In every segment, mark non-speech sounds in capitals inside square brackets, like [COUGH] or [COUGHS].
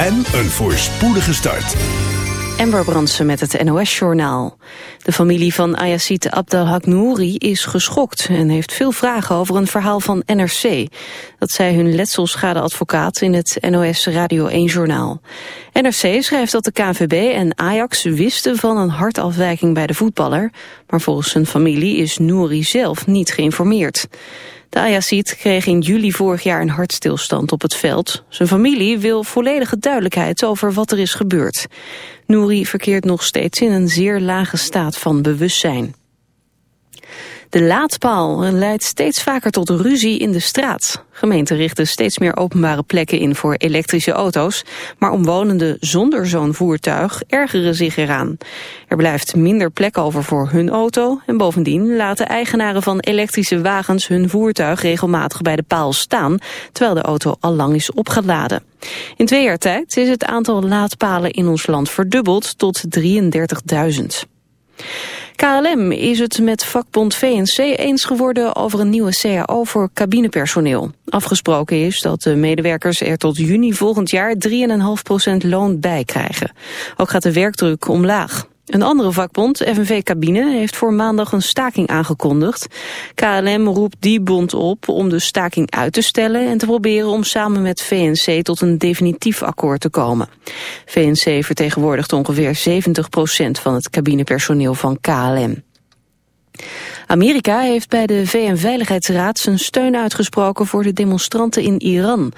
en een voorspoedige start. Ember Brandsen met het NOS-journaal. De familie van Ayacid Abdelhak Nouri is geschokt... en heeft veel vragen over een verhaal van NRC. Dat zei hun letselschadeadvocaat in het NOS Radio 1-journaal. NRC schrijft dat de KVB en Ajax wisten van een hartafwijking bij de voetballer... maar volgens zijn familie is Nouri zelf niet geïnformeerd. De Ayacid kreeg in juli vorig jaar een hartstilstand op het veld. Zijn familie wil volledige duidelijkheid over wat er is gebeurd. Nouri verkeert nog steeds in een zeer lage staat van bewustzijn. De laadpaal leidt steeds vaker tot ruzie in de straat. Gemeenten richten steeds meer openbare plekken in voor elektrische auto's, maar omwonenden zonder zo'n voertuig ergeren zich eraan. Er blijft minder plek over voor hun auto en bovendien laten eigenaren van elektrische wagens hun voertuig regelmatig bij de paal staan, terwijl de auto al lang is opgeladen. In twee jaar tijd is het aantal laadpalen in ons land verdubbeld tot 33.000. KLM is het met vakbond VNC eens geworden over een nieuwe CAO voor cabinepersoneel. Afgesproken is dat de medewerkers er tot juni volgend jaar 3,5% loon bij krijgen. Ook gaat de werkdruk omlaag. Een andere vakbond, FNV Cabine, heeft voor maandag een staking aangekondigd. KLM roept die bond op om de staking uit te stellen en te proberen om samen met VNC tot een definitief akkoord te komen. VNC vertegenwoordigt ongeveer 70% van het cabinepersoneel van KLM. Amerika heeft bij de VN-veiligheidsraad zijn steun uitgesproken voor de demonstranten in Iran.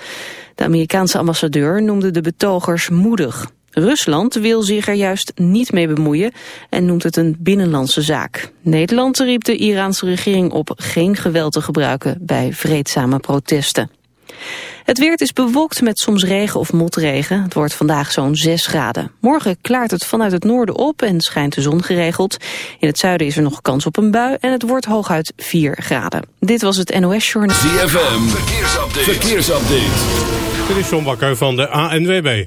De Amerikaanse ambassadeur noemde de betogers moedig. Rusland wil zich er juist niet mee bemoeien en noemt het een binnenlandse zaak. Nederland riep de Iraanse regering op geen geweld te gebruiken bij vreedzame protesten. Het weer is bewolkt met soms regen of motregen. Het wordt vandaag zo'n 6 graden. Morgen klaart het vanuit het noorden op en schijnt de zon geregeld. In het zuiden is er nog kans op een bui en het wordt hooguit 4 graden. Dit was het NOS Journal. ZFM, verkeersupdate. verkeersupdate. Dit is John Bakker van de ANWB.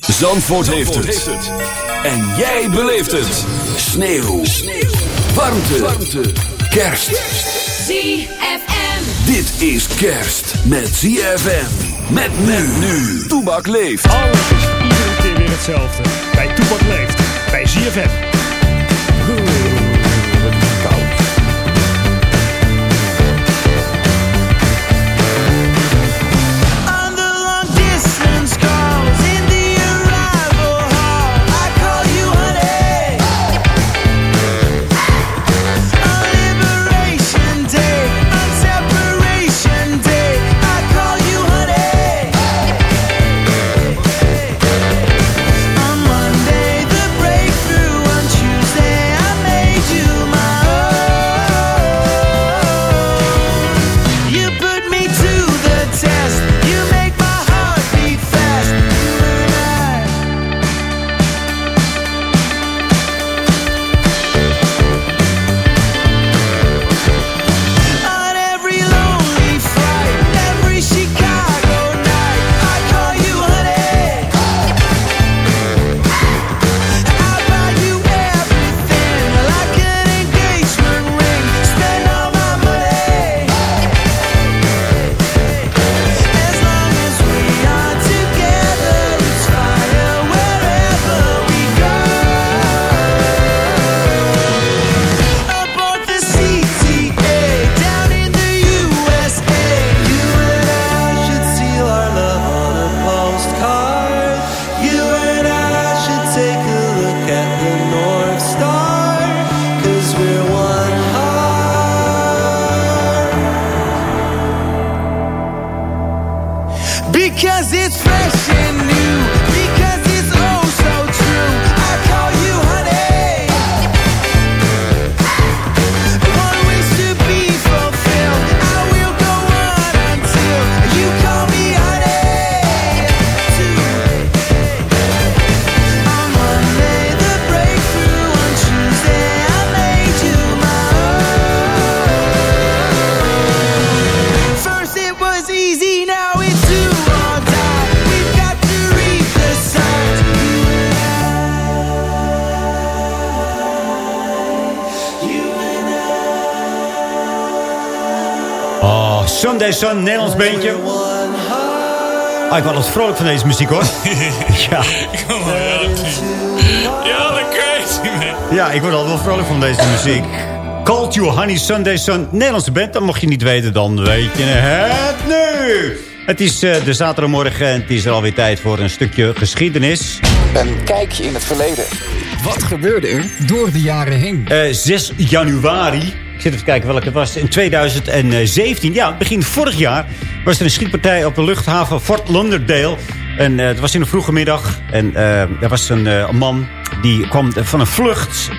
Zandvoort, heeft, het. En jij beleeft het. Sneeuw. Sneeuw. Warmte. Warmte. Kerst. ZFM. Dit is kerst met ZFM. Met men nu. Toebak leeft. Alles is iedere keer weer hetzelfde. Bij Toebak leeft. Bij ZFM. Sunday Sun, Nederlands beentje. Ah, ik word altijd vrolijk van deze muziek, hoor. [LAUGHS] ja. Ja, dat crazy, man. ja, ik word altijd wel vrolijk van deze muziek. Called You Honey, Sunday Sun, Nederlandse band. Dan mocht je niet weten, dan weet je het nu. Het is eh, de zaterdagmorgen en het is er alweer tijd voor een stukje geschiedenis. Een kijkje in het verleden. Wat gebeurde er door de jaren heen? Eh 6 januari. Ik zit even te kijken welke het was. In 2017, ja, begin vorig jaar... was er een schietpartij op de luchthaven Fort Lauderdale. En eh, het was in de vroege middag. En eh, er was een, eh, een man die kwam van een vlucht...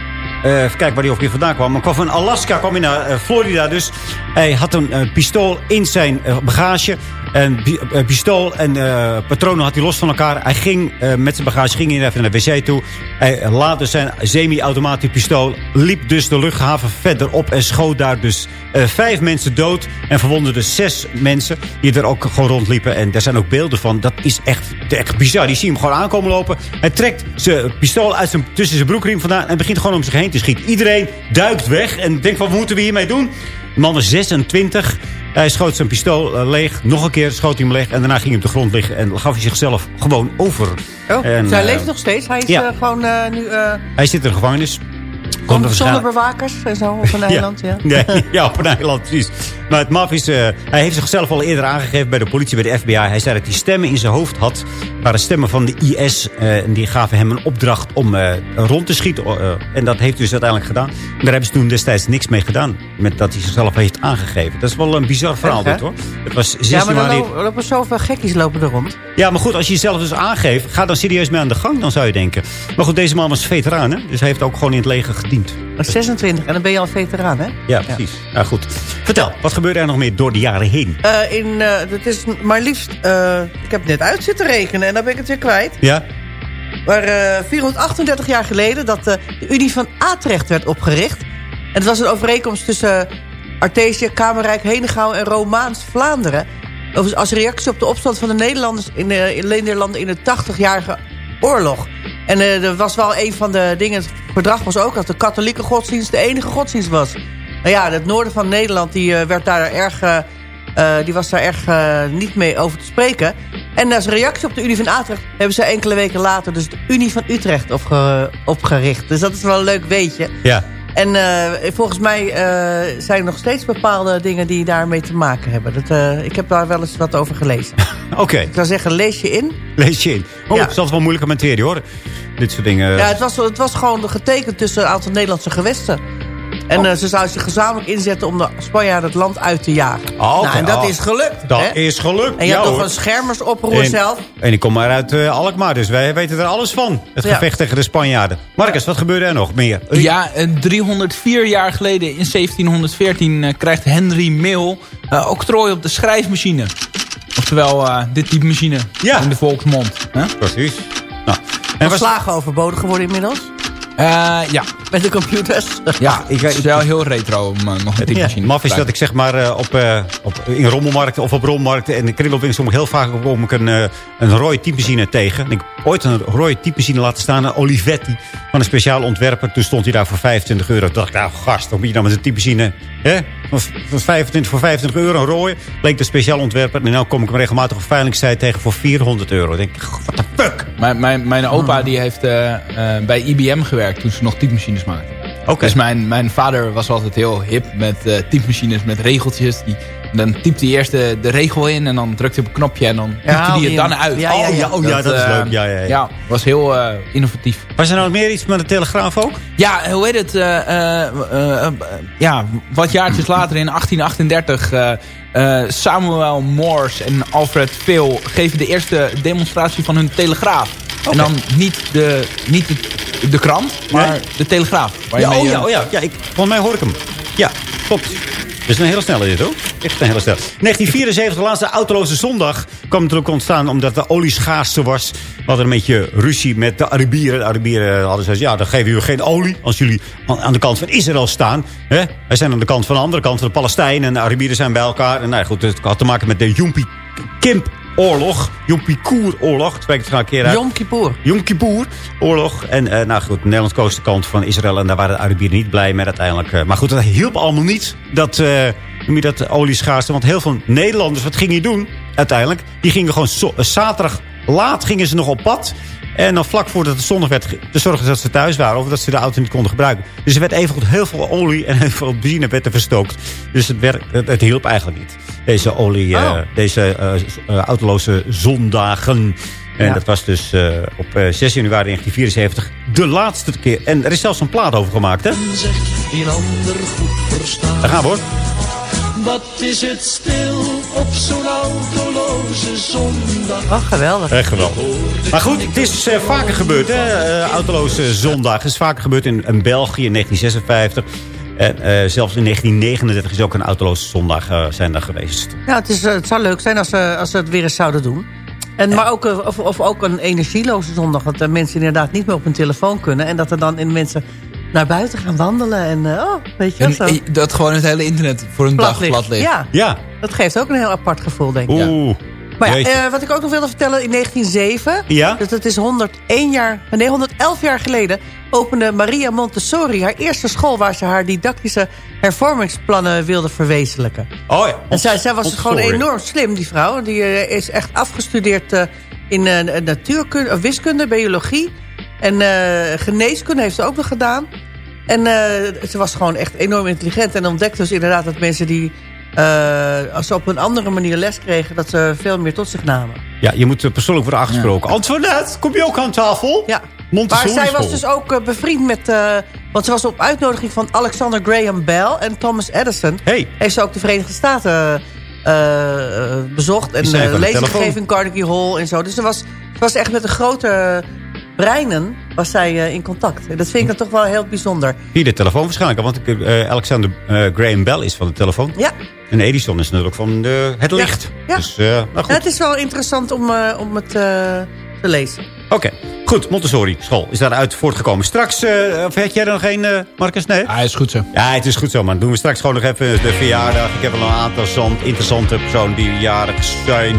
Even kijken waar hij ongeveer vandaan kwam. Maar kwam van Alaska, kwam hij naar Florida dus. Hij had een pistool in zijn bagage. En eh, pistool en eh, patronen had hij los van elkaar. Hij ging eh, met zijn bagage ging even naar de wc toe. Hij laadde zijn semi-automatisch pistool. Liep dus de luchthaven verder op. En schoot daar dus vijf mensen dood. En verwonderde zes mensen die er ook gewoon rondliepen. En daar zijn ook beelden van. Dat is echt, echt bizar. Die zie je hem gewoon aankomen lopen. Hij trekt zijn pistool uit zijn, tussen zijn broekriem vandaan. En begint gewoon om zich heen te schieten. Iedereen duikt weg. En denkt van, wat moeten we hiermee doen? De man was 26. Hij schoot zijn pistool eh, leeg. Nog een keer schoot hij hem leeg. En daarna ging hij op de grond liggen. En gaf hij zichzelf gewoon over. Oh, En, zij eh, leeft nog steeds. Hij is ja. eh, gewoon nu... Hij zit in de gevangenis. Komt er zonder waarschijnlijk- bewakers en zo op een [LAUGHS] eiland. Ja. [LAUGHS] Nee, ja, op een eiland, precies. Maar het maf is, eh, hij heeft zichzelf al eerder aangegeven bij de politie, bij de FBI. Hij zei dat hij stemmen in zijn hoofd had. waren stemmen van de IS. eh, en die gaven hem een opdracht om eh, rond te schieten. en dat heeft hij dus uiteindelijk gedaan. En daar hebben ze toen destijds niks mee gedaan. Met dat hij zichzelf heeft aangegeven. Dat is wel een bizar verhaal Echt, hè? dit hoor. Het was 16 Ja, maar dan lopen zoveel gekkies lopen er rond. ja, maar goed, als je jezelf dus aangeeft... ga dan serieus mee aan de gang, dan zou je denken. Maar goed, deze man was veteraan, hè? Dus hij heeft ook gewoon in het leger gediend. 26 en dan ben je al veteraan, hè? Ja, precies. Ja, goed. Vertel, wat gebeurde er nog meer door de jaren heen? Eh, in, eh, het is maar liefst... eh, ik heb net uit zitten rekenen en dan ben ik het weer kwijt. Ja? Maar eh 438 jaar geleden dat de Unie van Atrecht werd opgericht. En het was een overeenkomst tussen Artesië, Kamerrijk, Henegouwen en Romaans-Vlaanderen. Overigens Als reactie op de opstand van de Nederlanders in, de, in Nederlanden in de 80-jarige oorlog. En eh, er was wel een van de dingen, het verdrag was ook dat de katholieke godsdienst de enige godsdienst was. Nou ja, het noorden van Nederland die, eh, werd daar erg, eh, die was daar erg niet mee over te spreken. En als reactie op de Unie van Atrecht hebben ze enkele weken later dus de Unie van Utrecht opge- opgericht. Dus dat is wel een leuk weetje. Ja. En eh, volgens mij eh, zijn er nog steeds bepaalde dingen die daarmee te maken hebben. Dat, eh, ik heb daar wel eens wat over gelezen. [LAUGHS] Oké, Ik zou zeggen, lees je in. lees je in. Oh, Ja. het is altijd wel moeilijke materie, hoor. Dit soort dingen. Ja, het was, het was gewoon getekend tussen een aantal Nederlandse gewesten. En Oh. eh, ze zouden zich gezamenlijk inzetten om de Spanjaarden het land uit te jagen. Oh, nou, en dat Oh. is gelukt. Dat hè? is gelukt. En je ja, hebt nog hoor. een schermersoproer En- zelf. En ik kom maar uit eh, Alkmaar, dus wij weten er alles van. Het Ja. gevecht tegen de Spanjaarden. Marcus, wat gebeurde er nog meer? Ja, eh, 304 jaar geleden in 1714 eh, krijgt Henry Mill octrooi op de schrijfmachine. Oftewel eh, dit type machine Ja. in de volksmond. hè? Precies. Nou, en was, Slagen overbodig geworden inmiddels. Eh, ja, Met de computers. ja [LAUGHS] ik- het is wel heel retro om eh, nog een Ja. machine maf is dat ik zeg maar eh, op, eh, op, in rommelmarkten of op rommelmarkten en de kringloopwinkels kom ik heel vaak kom ik een, eh, een rode typemachine tegen. En ik heb ooit een rode typemachine laten staan, een Olivetti van een speciaal ontwerper. Toen stond hij daar voor 25 euro. Toen dacht ik, nou gast, wat moet je nou met een typemachine? Hè? Van van 25, voor 25 euro een rode. Bleek de speciaal ontwerper. En nu kom ik hem regelmatig op veilingstijd tegen voor 400 euro. Dan denk ik, what the fuck? Mijn, mijn, mijn opa die heeft eh, eh, bij IBM gewerkt toen ze nog typemachines Oké. Dus mijn, mijn vader was altijd heel hip met eh typemachines, met regeltjes. Die dan typt hij eerst de, de regel in en dan drukt hij op een knopje en dan Ja, hij het die- dan uit. ja, ja, ja. Oh ja, dat is eh, leuk. Ja, ja, ja. Ja, was heel eh, innovatief. Was er nou meer iets met de Telegraaf ook? Ja, hoe heet het? eh, eh, eh, eh, ja, wat jaartjes later in 1838... eh, eh, Samuel Morse en Alfred Phil geven de eerste demonstratie van hun telegraaf. En dan niet de, niet de, de krant, maar Nee? de telegraaf. waar je Ja, mee, oh eh, ja, oh ja, ja ik, volgens mij hoor ik hem. Ja, klopt. Dat is een hele snelle dit hoor. Echt een hele snelle. 1974, de laatste autoloze zondag, kwam natuurlijk ontstaan omdat de olie schaarste was. We hadden een beetje ruzie met de Arabieren. De Arabieren hadden gezegd, ja, dan geven jullie geen olie als jullie aan, de kant van Israël staan. Hè? Wij zijn aan de kant van de andere kant van de Palestijnen en de Arabieren zijn bij elkaar. En nou goed, het had te maken met de Yumpie Kimp oorlog. Yom Kippur oorlog. Spreek het graag een keer uit. Yom Kippur. Yom Kippur oorlog. En eh, nou goed, Nederland koos de kant van Israël. En daar waren de Arabieren niet blij met uiteindelijk. eh. maar goed, dat hielp allemaal niet. Dat, eh noem je dat, olieschaarste. Want heel veel Nederlanders, wat gingen die doen uiteindelijk? Die gingen gewoon zaterdag laat gingen ze nog op pad. En dan vlak voordat het zondag werd, te zorgen dat ze thuis waren. Of dat ze de auto niet konden gebruiken. Dus er werd even goed heel veel olie en heel veel benzine werd er verstookt. Dus het, het, het hielp eigenlijk niet. Deze olie, eh, Oh. deze eh, z- eh, autoloze zondagen. En Ja. dat was dus eh, op eh, 6 januari 1974 de laatste keer. En er is zelfs een plaat over gemaakt, hè? Een ander goed verstaan. Daar gaan we, hoor. Wat is het stil op zo'n autoloze zondag? Oh, geweldig. Echt geweldig. Maar goed, het is eh, vaker gebeurd, hè? eh, autoloze zondag. Het is vaker gebeurd in, in België in 1956. En eh, zelfs in 1939 is ook een autoloze zondag eh, zijn daar geweest. Ja, het, is, eh, het zou leuk zijn als, ze als ze het weer eens zouden doen. En, Maar ook, of, of ook een energieloze zondag. Dat de mensen inderdaad niet meer op hun telefoon kunnen. En dat er dan in mensen naar buiten gaan wandelen. En eh, oh, weet je en, zo. dat gewoon het hele internet voor een Plat dag ligt. plat ligt. Ja, Ja. dat geeft ook een heel apart gevoel, denk ik. Oeh. Maar ja, eh, wat ik ook nog wilde vertellen, in 1907... Ja? dus dat is 101 jaar, nee, 111 jaar geleden... opende Maria Montessori haar eerste school... waar ze haar didactische hervormingsplannen wilde verwezenlijken. Oh ja. En zij, zij was dus gewoon enorm slim, die vrouw. Die eh, is echt afgestudeerd eh, in natuurkunde, wiskunde, biologie. En geneeskunde heeft ze ook nog gedaan. En ze was gewoon echt enorm intelligent. En ontdekte dus inderdaad dat mensen die... eh, als ze op een andere manier les kregen... dat ze veel meer tot zich namen. Ja, je moet eh, persoonlijk worden aangesproken. Antoinette, kom je ook aan tafel? Ja. Maar zij was dus ook eh, bevriend met... eh, want ze was op uitnodiging van Alexander Graham Bell en Thomas Edison. Hey. Heeft ze ook de Verenigde Staten eh, eh, bezocht. En uh, lezing telefoon. gegeven in Carnegie Hall en zo. Dus ze was, ze was echt met de grote breinen was zij eh, in contact. En dat vind ik dan toch wel heel bijzonder. Hier de telefoon waarschijnlijk. Want ik, eh, Alexander eh, Graham Bell is van de telefoon. Ja, En Edison is natuurlijk van de, het licht. ja. Dus, nou goed. het is wel interessant om, eh, om het eh, te lezen. Oké, goed. Montessori school is daaruit voortgekomen. Straks, eh, of had jij er nog een, eh, Marcus? Nee? Ah, is goed zo. Ja, het is goed zo, man. Doen we straks gewoon nog even de verjaardag. Ik heb wel een aantal interessant- interessante personen die jarig zijn.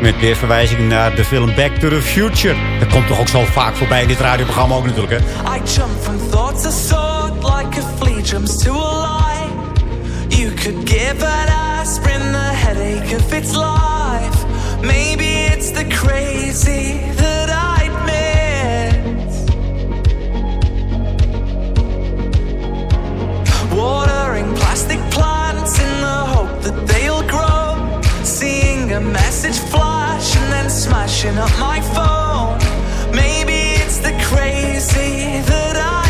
Met weer verwijzing naar de film Back to the Future. Dat komt toch ook zo vaak voorbij in dit radioprogramma ook natuurlijk, hè? I jump from thought to thought like a flea jumps to a lie. You could give an aspirin the headache of its life. Maybe it's the crazy that I'd miss. Watering plastic plants in the hope that they'll grow. A message flash and then smashing up my phone. Maybe it's the crazy that I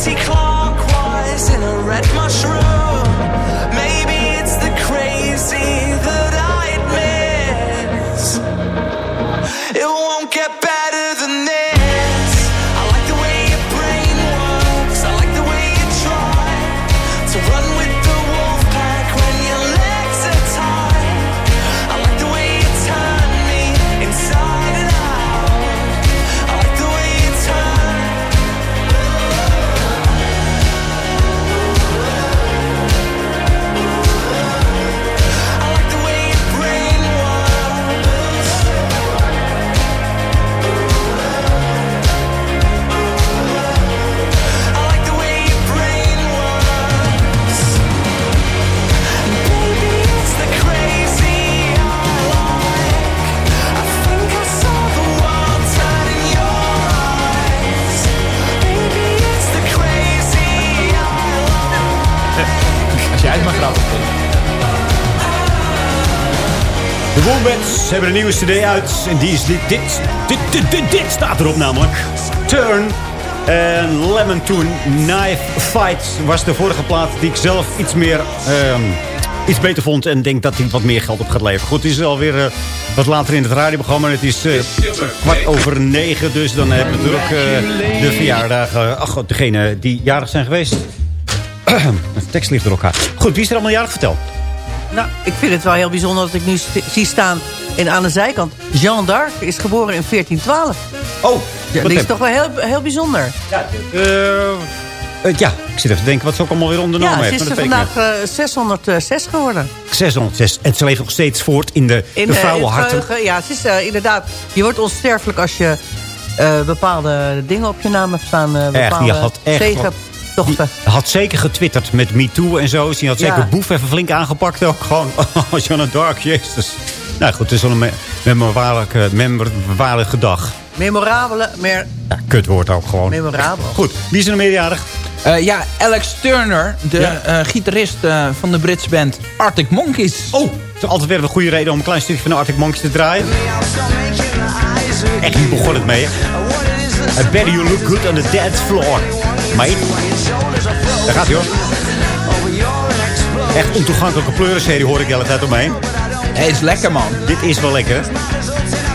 anti-clockwise in a red mushroom. Wombats hebben een nieuwe cd uit. En die is dit, dit, dit, dit, staat erop namelijk. Turn. En Lemon Toon Knife Fight was de vorige plaat die ik zelf iets meer... ehm, iets beter vond en denk dat hij wat meer geld op gaat leveren. Goed, het is alweer uh, wat later in het radioprogramma. Het is eh, kwart over negen, dus dan hebben we natuurlijk eh, de verjaardagen. Ach, degene die jarig zijn geweest. [CLEARS THROAT] de tekst ligt door elkaar. Goed, wie is er allemaal jarig verteld? Nou, ik vind het wel heel bijzonder dat ik nu zie staan in, aan de zijkant. Jeanne d'Arc is geboren in 1412. Oh, ja, die is toch wel heel, heel bijzonder. Ja, Eh, ja, ik zit even te denken wat ze ook allemaal weer ondernomen Ja, ze heeft. is maar er dat weet ik vandaag eh, 606 geworden. niet. 606. En ze leeft nog steeds voort in de, In de eh, vrouwenharten. geheugen. Ja, het is eh, inderdaad... Je wordt onsterfelijk als je eh, bepaalde dingen op je naam hebt staan. eh, Echt, bepaalde die had echt... Die had zeker getwitterd met MeToo en zo. Die had zeker Ja. Boef even flink aangepakt ook. Gewoon, [LAUGHS] oh, Jeanne d'Arc, jezus. Nou goed, het is wel een me- memorabele, memorabele dag. Memorabele, meer Ja, kutwoord ook gewoon. memorabel. Goed, wie is er meerjarig? Eh, ja, Alex Turner, de Ja. eh, gitarist eh, van de Britse band Arctic Monkeys. Oh, het is altijd weer een goede reden om een klein stukje van de Arctic Monkeys te draaien. Echt, hier begon het mee. I bet you look good on the dance floor. Mate. Daar gaat hij hoor. Echt ontoegankelijke pleurenserie hoor ik de hele tijd omheen. Hij is lekker man. Dit is wel lekker.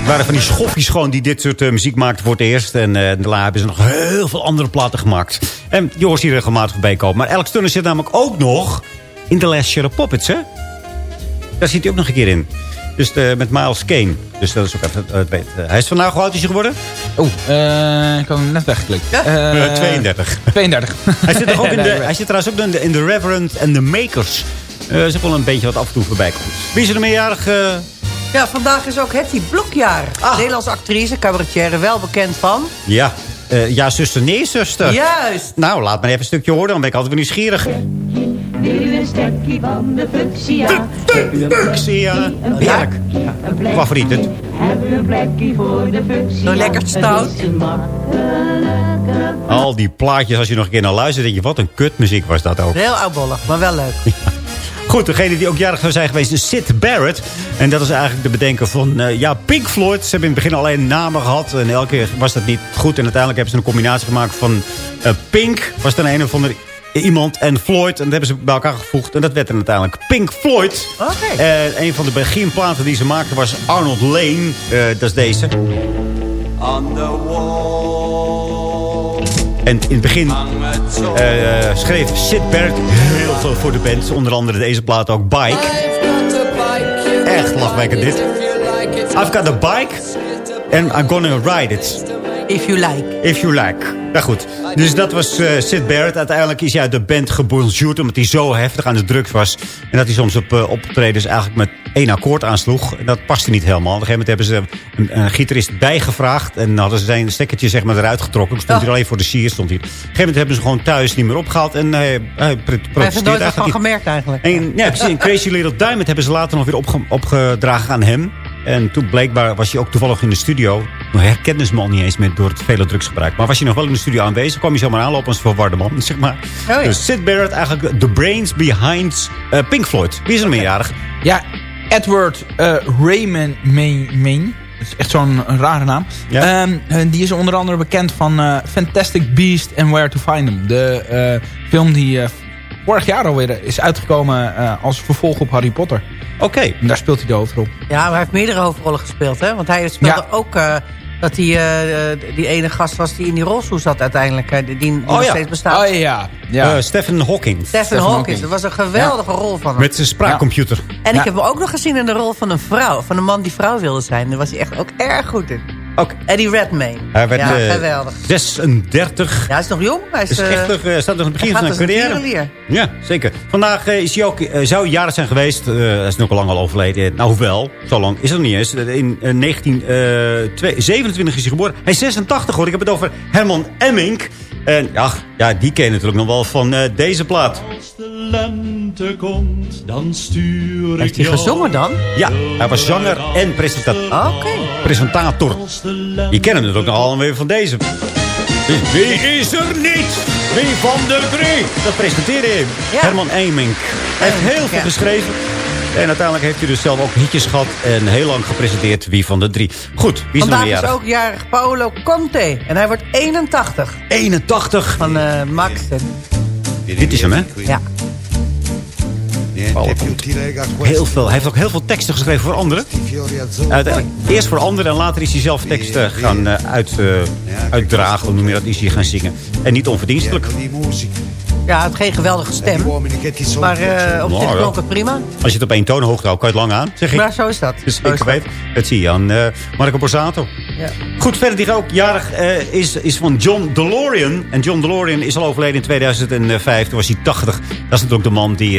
Het waren van die schoffies gewoon die dit soort eh, muziek maakten voor het eerst. En eh, daarna hebben ze nog heel veel andere platen gemaakt. En hoort hier regelmatig voorbij komen. Maar Alex Turner zit namelijk ook nog in The Last Share of Puppets, hè? Daar zit hij ook nog een keer in. Dus eh, met Miles Kane. Dus dat is ook even eh, het weet. Eh, hij is vandaag hoe oud is hij geworden? Oeh, eh, ik had hem net weggeklikt. Eh, Eh, 32. 32. [LAUGHS] Hij zit, er ook in de, hij zit trouwens ook in de, in de Reverend and the Makers. Eh is ook wel een beetje wat af en toe voorbij komt. Wie is er nog meerjarig? eh? Ja, vandaag is ook Hetty Blokjaar. Ah. Nederlandse actrice, cabaretière, wel bekend van. Ja. Eh, ja, zuster, nee, zuster. Juist. Nou, laat me even een stukje horen, dan ben ik altijd weer nieuwsgierig. Een stekkie van de fuchsia. Fuchsia. Heerlijk. Favoriet. Het. Hebben we een plekje voor de fuchsia. Zo lekker stout. Een Al die plaatjes, als je nog een keer naar luistert, denk je, wat een kutmuziek was dat ook. Heel oudbollig, maar wel leuk. [LAUGHS] Goed, degene die ook jarig zou zijn geweest is Sid Barrett. En dat is eigenlijk de bedenker van eh, ja, Pink Floyd. Ze hebben in het begin alleen namen gehad. En elke keer was dat niet goed. En uiteindelijk hebben ze een combinatie gemaakt van eh, Pink. Was dan een of andere iemand en Floyd. En dat hebben ze bij elkaar gevoegd. En dat werd dan uiteindelijk Pink Floyd. Oké. En een van de beginplaten die ze maakten was Arnold Lane. Eh, dat is deze. On the wall. En in het begin eh, schreef Sid Barrett heel veel voor de band. Onder andere deze plaat ook Bike. Echt lachwekkend dit. I've got a bike and I'm gonna ride it. If you like. If you like. Nou goed. Dus dat was eh, Sid Barrett. Uiteindelijk is hij uit de band gebonjourd omdat hij zo heftig aan de drugs was. En dat hij soms op uh, optredens eigenlijk met één akkoord aansloeg. En dat paste niet helemaal. Op een gegeven moment hebben ze een, een gitarist bijgevraagd. En hadden ze zijn stekkertje zeg maar, eruit getrokken. Stond hij alleen voor de sier. Stond. Op een gegeven moment hebben ze gewoon thuis niet meer opgehaald. En hij, hij Hij heeft er protesteert nooit eigenlijk niet. gemerkt eigenlijk. En, ja, precies. En Crazy Little Diamond hebben ze later nog weer opge opgedragen aan hem. En toen blijkbaar was hij ook toevallig in de studio. Toen herkende ze me al niet eens meer door het vele drugsgebruik. Maar was hij nog wel in de studio aanwezig, kwam hij zomaar aanlopen als verwarde man, zeg maar. ja. Dus Sid Barrett, eigenlijk the brains behind eh, Pink Floyd. Wie is er meerjarig? Ja, Edward eh, Raymond Main. Dat is echt zo'n rare naam. Ja. En die is onder andere bekend van Fantastic Beast and Where to Find Them. De film die vorig jaar alweer is uitgekomen eh, als vervolg op Harry Potter. Oké. En daar speelt hij de hoofdrol. Ja, maar hij heeft meerdere hoofdrollen gespeeld, hè? Want hij speelde Ja. ook eh, dat hij eh, die ene gast was die in die rolstoel zat uiteindelijk. eh, die die nog steeds bestaat. Oh ja. ja. Eh, Stephen Hawking. Stephen Hawking. Dat was een geweldige rol van hem. Met zijn spraakcomputer. En Ja. ik heb hem ook nog gezien in de rol van een vrouw. Van een man die vrouw wilde zijn. Daar was hij echt ook erg goed in. Ook. Eddie Redmayne. Hij werd ja, eh, geweldig. 36. Ja, hij is nog jong. Hij is, is eh, echt nog, eh, staat nog in het begin van zijn carrière. Ja, zeker. Vandaag is hij ook, zou hij jarig zijn geweest. Eh, hij is nog lang al overleden. Nou, hoewel, zo lang is het nog niet eens. In eh, 1927 is hij geboren. Hij is 86 hoor. Ik heb het over Herman Emmink. En ach, ja, die ken je natuurlijk nog wel van eh, deze plaat. Als de lente komt, dan stuur ik Heeft hij gezongen dan? Ja, hij was zanger en presenta Oké. presentator. Je kent hem natuurlijk nog alweer van deze. Wie is er niet? Wie van de drie? Dat presenteerde hij. Ja. Herman Eemink. Hij heeft heel veel ja. geschreven. En uiteindelijk heeft hij dus zelf ook hitjes gehad. En heel lang gepresenteerd wie van de drie. Goed, wie is er nog Vandaag meer is ook jarig Paolo Conte. En hij wordt 81. 81. Van eh, Max. En- Dit is hem, hè? Ja. Heel veel. Hij heeft ook heel veel teksten geschreven voor anderen. Uiteindelijk, eerst voor anderen en later is hij zelf teksten gaan eh, uit, eh, uitdragen. Hoe noem je dat? Is hij gaan zingen. En niet onverdienstelijk. Ja, het geen geweldige stem. Maar eh, op zich Nou, ja. klonk het prima. Als je het op één toonhoogte houdt, kan je het lang aan. Zeg ik. Maar zo is dat. Dus Zo ik dat. weet, dat zie je aan eh, Marco Borsato. Ja. Goed, verder die ook jarig eh, is, is van John DeLorean. En John DeLorean is al overleden in 2005. Toen was hij 80. Dat is natuurlijk de man die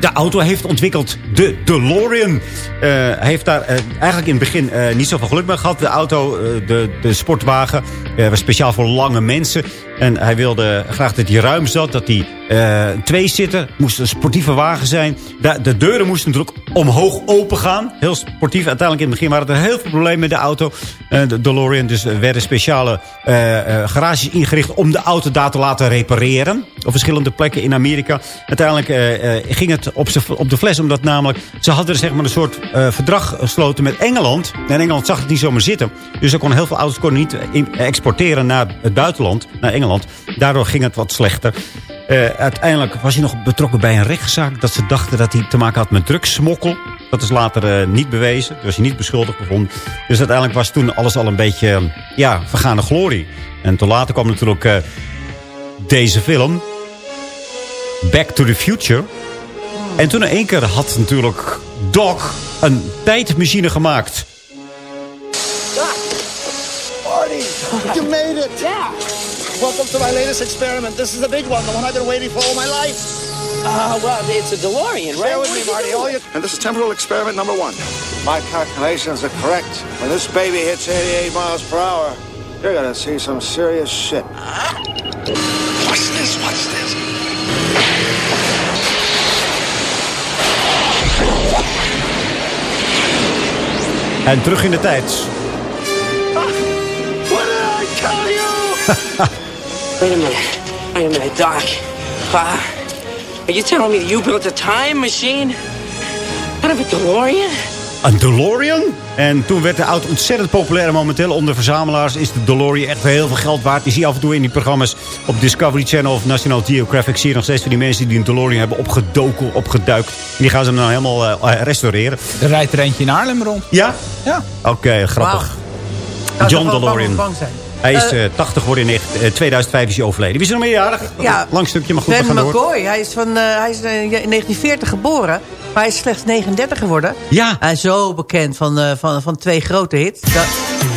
de auto heeft ontwikkeld. De DeLorean. Hij heeft daar eigenlijk in het begin niet zoveel geluk mee gehad. De auto, de, de sportwagen, was speciaal voor lange mensen. En hij wilde graag dat hij ruim zat. Dat hij eh, twee zitten. Moest een sportieve wagen zijn. De, de deuren moesten natuurlijk omhoog open gaan. Heel sportief. Uiteindelijk in het begin waren er heel veel problemen met de auto. Eh, de DeLorean. Dus er werden speciale eh, eh, garages ingericht om de auto daar te laten repareren. Op verschillende plekken in Amerika. Uiteindelijk eh, eh, ging het op, op de fles. Omdat namelijk ze hadden zeg maar, een soort eh, verdrag gesloten met Engeland. En Engeland zag het niet zomaar zitten. Dus er kon heel veel auto's niet exporteren naar het buitenland. Naar Engeland. Daardoor ging het wat slechter. Eh, uiteindelijk was hij nog betrokken bij een rechtszaak. Dat ze dachten dat hij te maken had met drugssmokkel. Dat is later eh, niet bewezen. Toen was hij niet beschuldigd bevonden. Dus uiteindelijk was toen alles al een beetje ja, vergane glorie. En toen later kwam natuurlijk eh, deze film. Back to the Future. En toen in één keer had natuurlijk Doc een tijdmachine gemaakt. Marty, you made it. Yeah. Welcome to my latest experiment. This is the big one, the one I've been waiting for all my life. Uh, well, it's a DeLorean, right? Bear with me, Marty. All you... And this is temporal experiment number one. My calculations are correct. When this baby hits 88 miles per hour, you're gonna see some serious shit. Watch this, watch this. En terug in de tijd. What did I tell you? [LAUGHS] Wait a minute. Wait a minute, Doc. Uh, are you telling me that you built a time machine out of a DeLorean? Een DeLorean. En toen werd de auto ontzettend populair. En momenteel onder verzamelaars is de DeLorean echt heel veel geld waard. Die zie je af en toe in die programma's op Discovery Channel of National Geographic. Zie je nog steeds van die mensen die een DeLorean hebben opgedoken, opgeduikt. En die gaan ze dan helemaal eh, restaureren. Er rijdt er eentje in Haarlem rond. Ja? Ja. Oké, grappig. Zou John DeLorean. bang zijn. Hij is Eh, eh, 80 geworden in negen- eh, 2005 is hij overleden. Wie is er nog meerjarig? Ja. Lang stukje, maar goed, we Glenn gaan door. McCoy, hij is, van, eh, hij is eh, in 1940 geboren. Maar hij is slechts 39 geworden. Ja. Hij is zo bekend van, eh, van, van twee grote hits. Dat,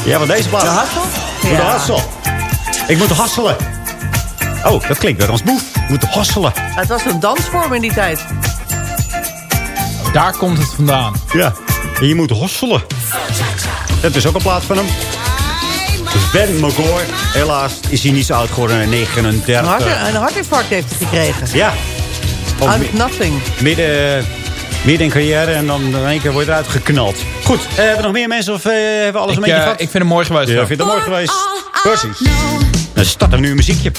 Ja, van deze plaats. de Hassel? Moet Ja. hasselen. Ik moet hasselen. Oh, dat klinkt weer als boef. Ik moet hasselen. Het was een dansvorm in die tijd. Daar komt het vandaan. Ja, en je moet hosselen. Dat is ook een plaats van hem. Ben McCoy. Helaas is hij niet zo oud geworden, Een, 39. hart, een hartinfarct heeft hij gekregen. Ja. Out of nothing. midden, midden in carrière en dan in één keer wordt eruit geknald. Goed, eh, hebben we nog meer mensen of eh, hebben we alles Ik, een beetje gehad? ik vind het mooi geweest. Ja, ik vind het mooi geweest. Precies. Dan starten we nu een muziekje.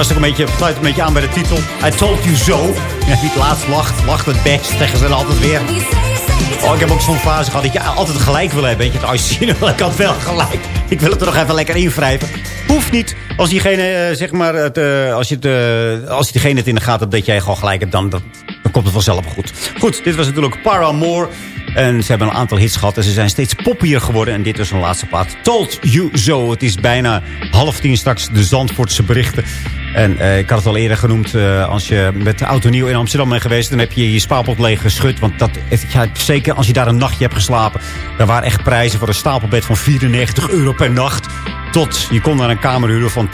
Past ook een beetje, sluit een beetje aan bij de titel. I told you so. Ja, wie het laatst lacht, lacht het best. Zeggen ze dan altijd weer. Oh, ik heb ook zo'n fase gehad dat je altijd gelijk wil hebben. Weet je, als je ik [LAUGHS] had wel gelijk. Ik wil het er nog even lekker invrijven. Hoeft niet. Als diegene, eh, zeg maar, het, eh, als, je het, eh, als diegene het in de gaten hebt dat jij gewoon gelijk hebt, dan, dan, komt het vanzelf goed. Goed, dit was natuurlijk Paramore. En ze hebben een aantal hits gehad en ze zijn steeds poppier geworden. En dit was hun laatste plaat. Told You So. Het is bijna half tien straks de Zandvoortse berichten. En eh, ik had het al eerder genoemd. eh, als je met de auto nieuw in Amsterdam bent geweest... dan heb je je stapelbed leeg geschud. Want dat, ja, zeker als je daar een nachtje hebt geslapen... daar waren echt prijzen voor een stapelbed van 94 euro per nacht. Tot je kon naar een kamer huren van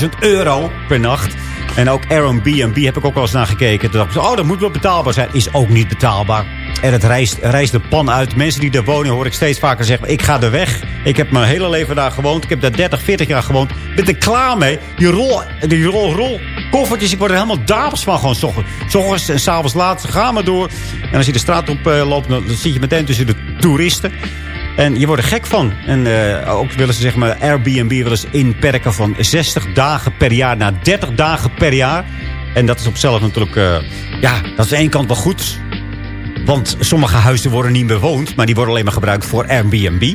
12.000 euro per nacht. En ook Airbnb heb ik ook wel eens naar gekeken. Toen dacht ik, oh, dat moet wel betaalbaar zijn. Is ook niet betaalbaar. En het reist, reist de pan uit. Mensen die daar wonen hoor ik steeds vaker zeggen... ik ga er weg. Ik heb mijn hele leven daar gewoond. Ik heb daar 30, 40 jaar gewoond. Ik ben er klaar mee. Die rol, die rol, rol koffertjes. Ik word er helemaal dapers van. Gewoon 's ochtends, en s'avonds laat. Ga maar door. En als je de straat op eh, loopt... dan zit je meteen tussen de toeristen. En je wordt er gek van. En eh, ook willen ze zeg maar Airbnb willen ze inperken van 60 dagen per jaar naar 30 dagen per jaar. En dat is op zichzelf natuurlijk... eh, ja, dat is ene kant wel goed. Want sommige huizen worden niet bewoond. Maar die worden alleen maar gebruikt voor Airbnb.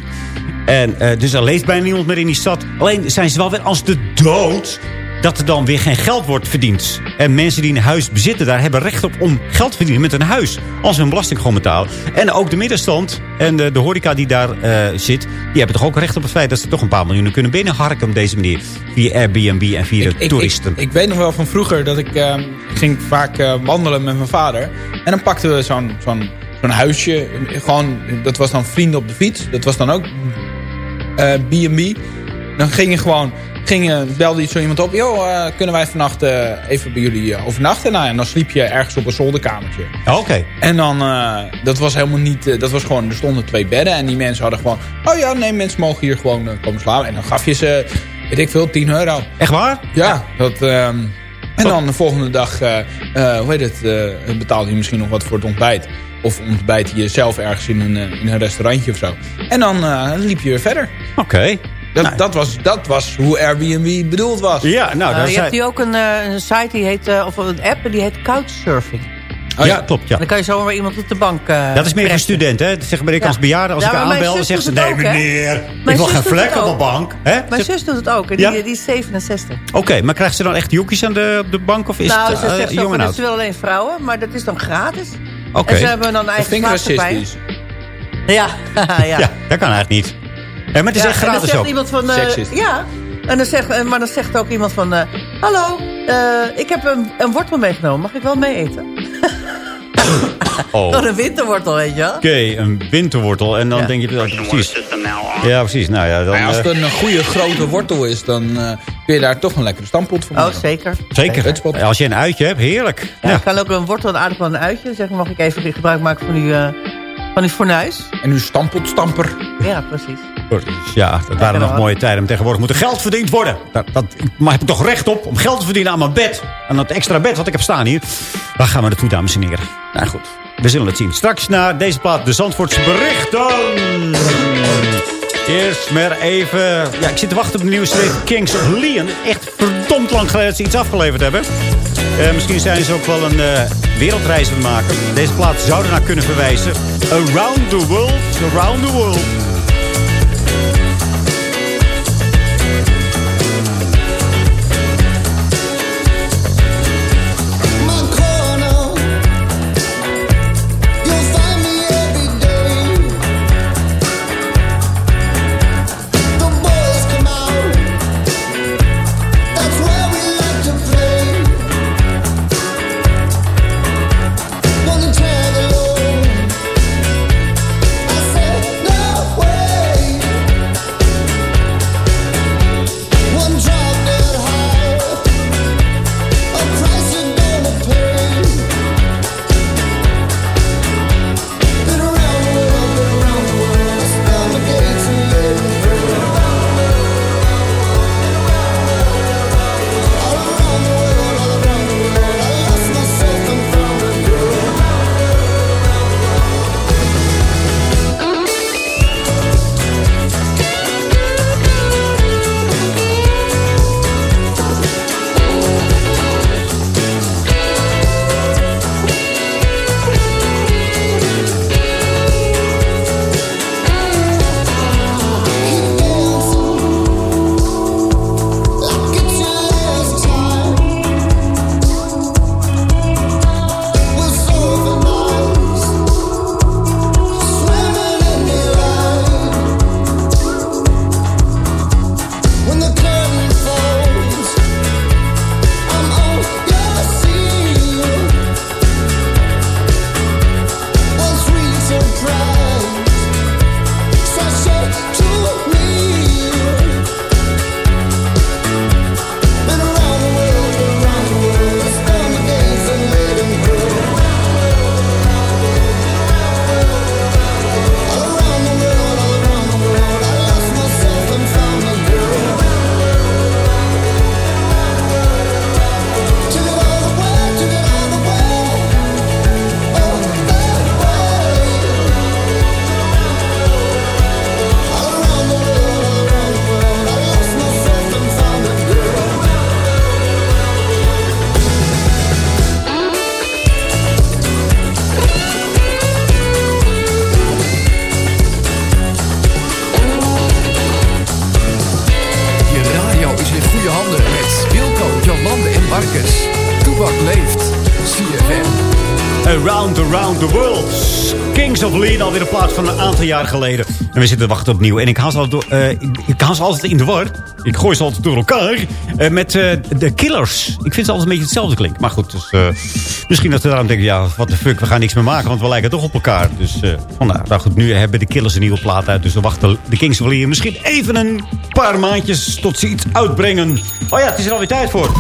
En eh, dus er leeft bijna niemand meer in die stad. Alleen zijn ze wel weer als de dood dat er dan weer geen geld wordt verdiend. En mensen die een huis bezitten, daar hebben recht op om geld te verdienen met een huis. Als ze hun belasting gewoon betalen. En ook de middenstand en de, de horeca die daar eh, zit... die hebben toch ook recht op het feit dat ze toch een paar miljoenen kunnen binnenharken op deze manier. Via Airbnb en via de toeristen. Ik, ik weet nog wel van vroeger dat ik eh, ging vaak eh, wandelen met mijn vader. En dan pakten we zo'n zo'n zo'n huisje. Gewoon, dat was dan vrienden op de fiets. Dat was dan ook eh, B&B. Dan ging je gewoon... Ging, je- belde je zo iemand op. Yo, eh, kunnen wij vannacht eh, even bij jullie eh, overnachten? Nou, en dan sliep je ergens op een zolderkamertje. Oké. En dan, eh, dat was helemaal niet, eh, dat was gewoon, er stonden twee bedden en die mensen hadden gewoon, oh ja, nee, mensen mogen hier gewoon eh, komen slapen. En dan gaf je ze, weet ik veel, 10 euro. Echt waar? Ja, dat, ehm, en dan de volgende dag, eh, eh, hoe heet het, eh, betaalde je misschien nog wat voor het ontbijt. Of ontbijt je zelf ergens in een, eh, in een restaurantje of zo. En dan eh, liep je weer verder. Oké. Dat, dat, was, dat was hoe Airbnb bedoeld was. Ja, nou, Eh, je hebt nu ook een, eh, een site die heet, eh, of een app die heet Couchsurfing. Oh, ja, klopt. Ja. Dan kan je zomaar iemand op de bank eh, Dat is meer voor pressen. studenten, hè? Dat zeggen maar ik Ja. als bejaarde. Als Ja, ik aanbel, dan zegt ze... Nee, meneer, ik wil geen vlek op de bank. Hè? Mijn Zeg- zus doet het ook. En Ja? die, die is 67. Oké, maar krijgt ze dan echt joekjes aan de, op de bank? Of is nou, het ze zegt zo jong van, en dat oud? ze wil alleen vrouwen, maar dat is dan gratis. Oké. En ze hebben dan een Dat eigen vind ik maatschappij. racistisch. Ja, [LAUGHS] ja. Ja, dat kan eigenlijk niet. Ja, maar het is Ja, echt en dan gratis zegt ook. iemand van... eh, ja, en dan zegt, eh, maar dan zegt ook iemand van... eh, Hallo, eh, ik heb een, een wortel meegenomen. Mag ik wel mee eten? [COUGHS] Oh. Oh, een winterwortel, weet je wel. Oké, een winterwortel. En dan Ja. denk je... dat precies. Ja, precies. Nou ja, dan... Maar als het een goede grote wortel is, dan eh, kun je daar toch een lekkere stampot van Oh, maken. zeker. zeker. Hutspot. Als je een uitje hebt, heerlijk. Ja, Ja. Ik kan ook een wortel, een aardappel en een uitje. Zeg, mag ik even gebruik maken van uw, eh, van uw fornuis? En uw stampotstamper. Ja, precies. Ja, dat waren nog mooie tijden. Maar tegenwoordig moet er geld verdiend worden. Dat, dat, maar heb ik toch recht op om geld te verdienen aan mijn bed. Aan dat extra bed wat ik heb staan hier. Waar gaan we naartoe, dames en heren? Nou goed, we zullen het zien. Straks naar deze plaat de Zandvoortse berichten. Eerst maar even... Ja, ik zit te wachten op de nieuwe streep Kings of Leon. Echt verdomd lang geleden dat ze iets afgeleverd hebben. Eh, misschien zijn ze ook wel een eh, wereldreis aan het maken. Deze plaat zou ernaar kunnen verwijzen. Around the world, around the world. Of Leon, alweer een plaats van een aantal jaar geleden. En we zitten te wachten opnieuw. En ik haal ze altijd, eh, ik, ze in de war. Ik gooi ze altijd door elkaar. eh, met eh, de Killers. Ik vind ze altijd een beetje hetzelfde klinken. Maar goed, dus, misschien dat we daarom denken... Ja, wat de fuck, we gaan niks meer maken. Want we lijken toch op elkaar. Dus vandaar. Nou goed, nu hebben de Killers een nieuwe plaat uit. Dus we wachten de Kings of misschien even een paar maandjes... tot ze iets uitbrengen. Oh ja, het is er alweer tijd voor.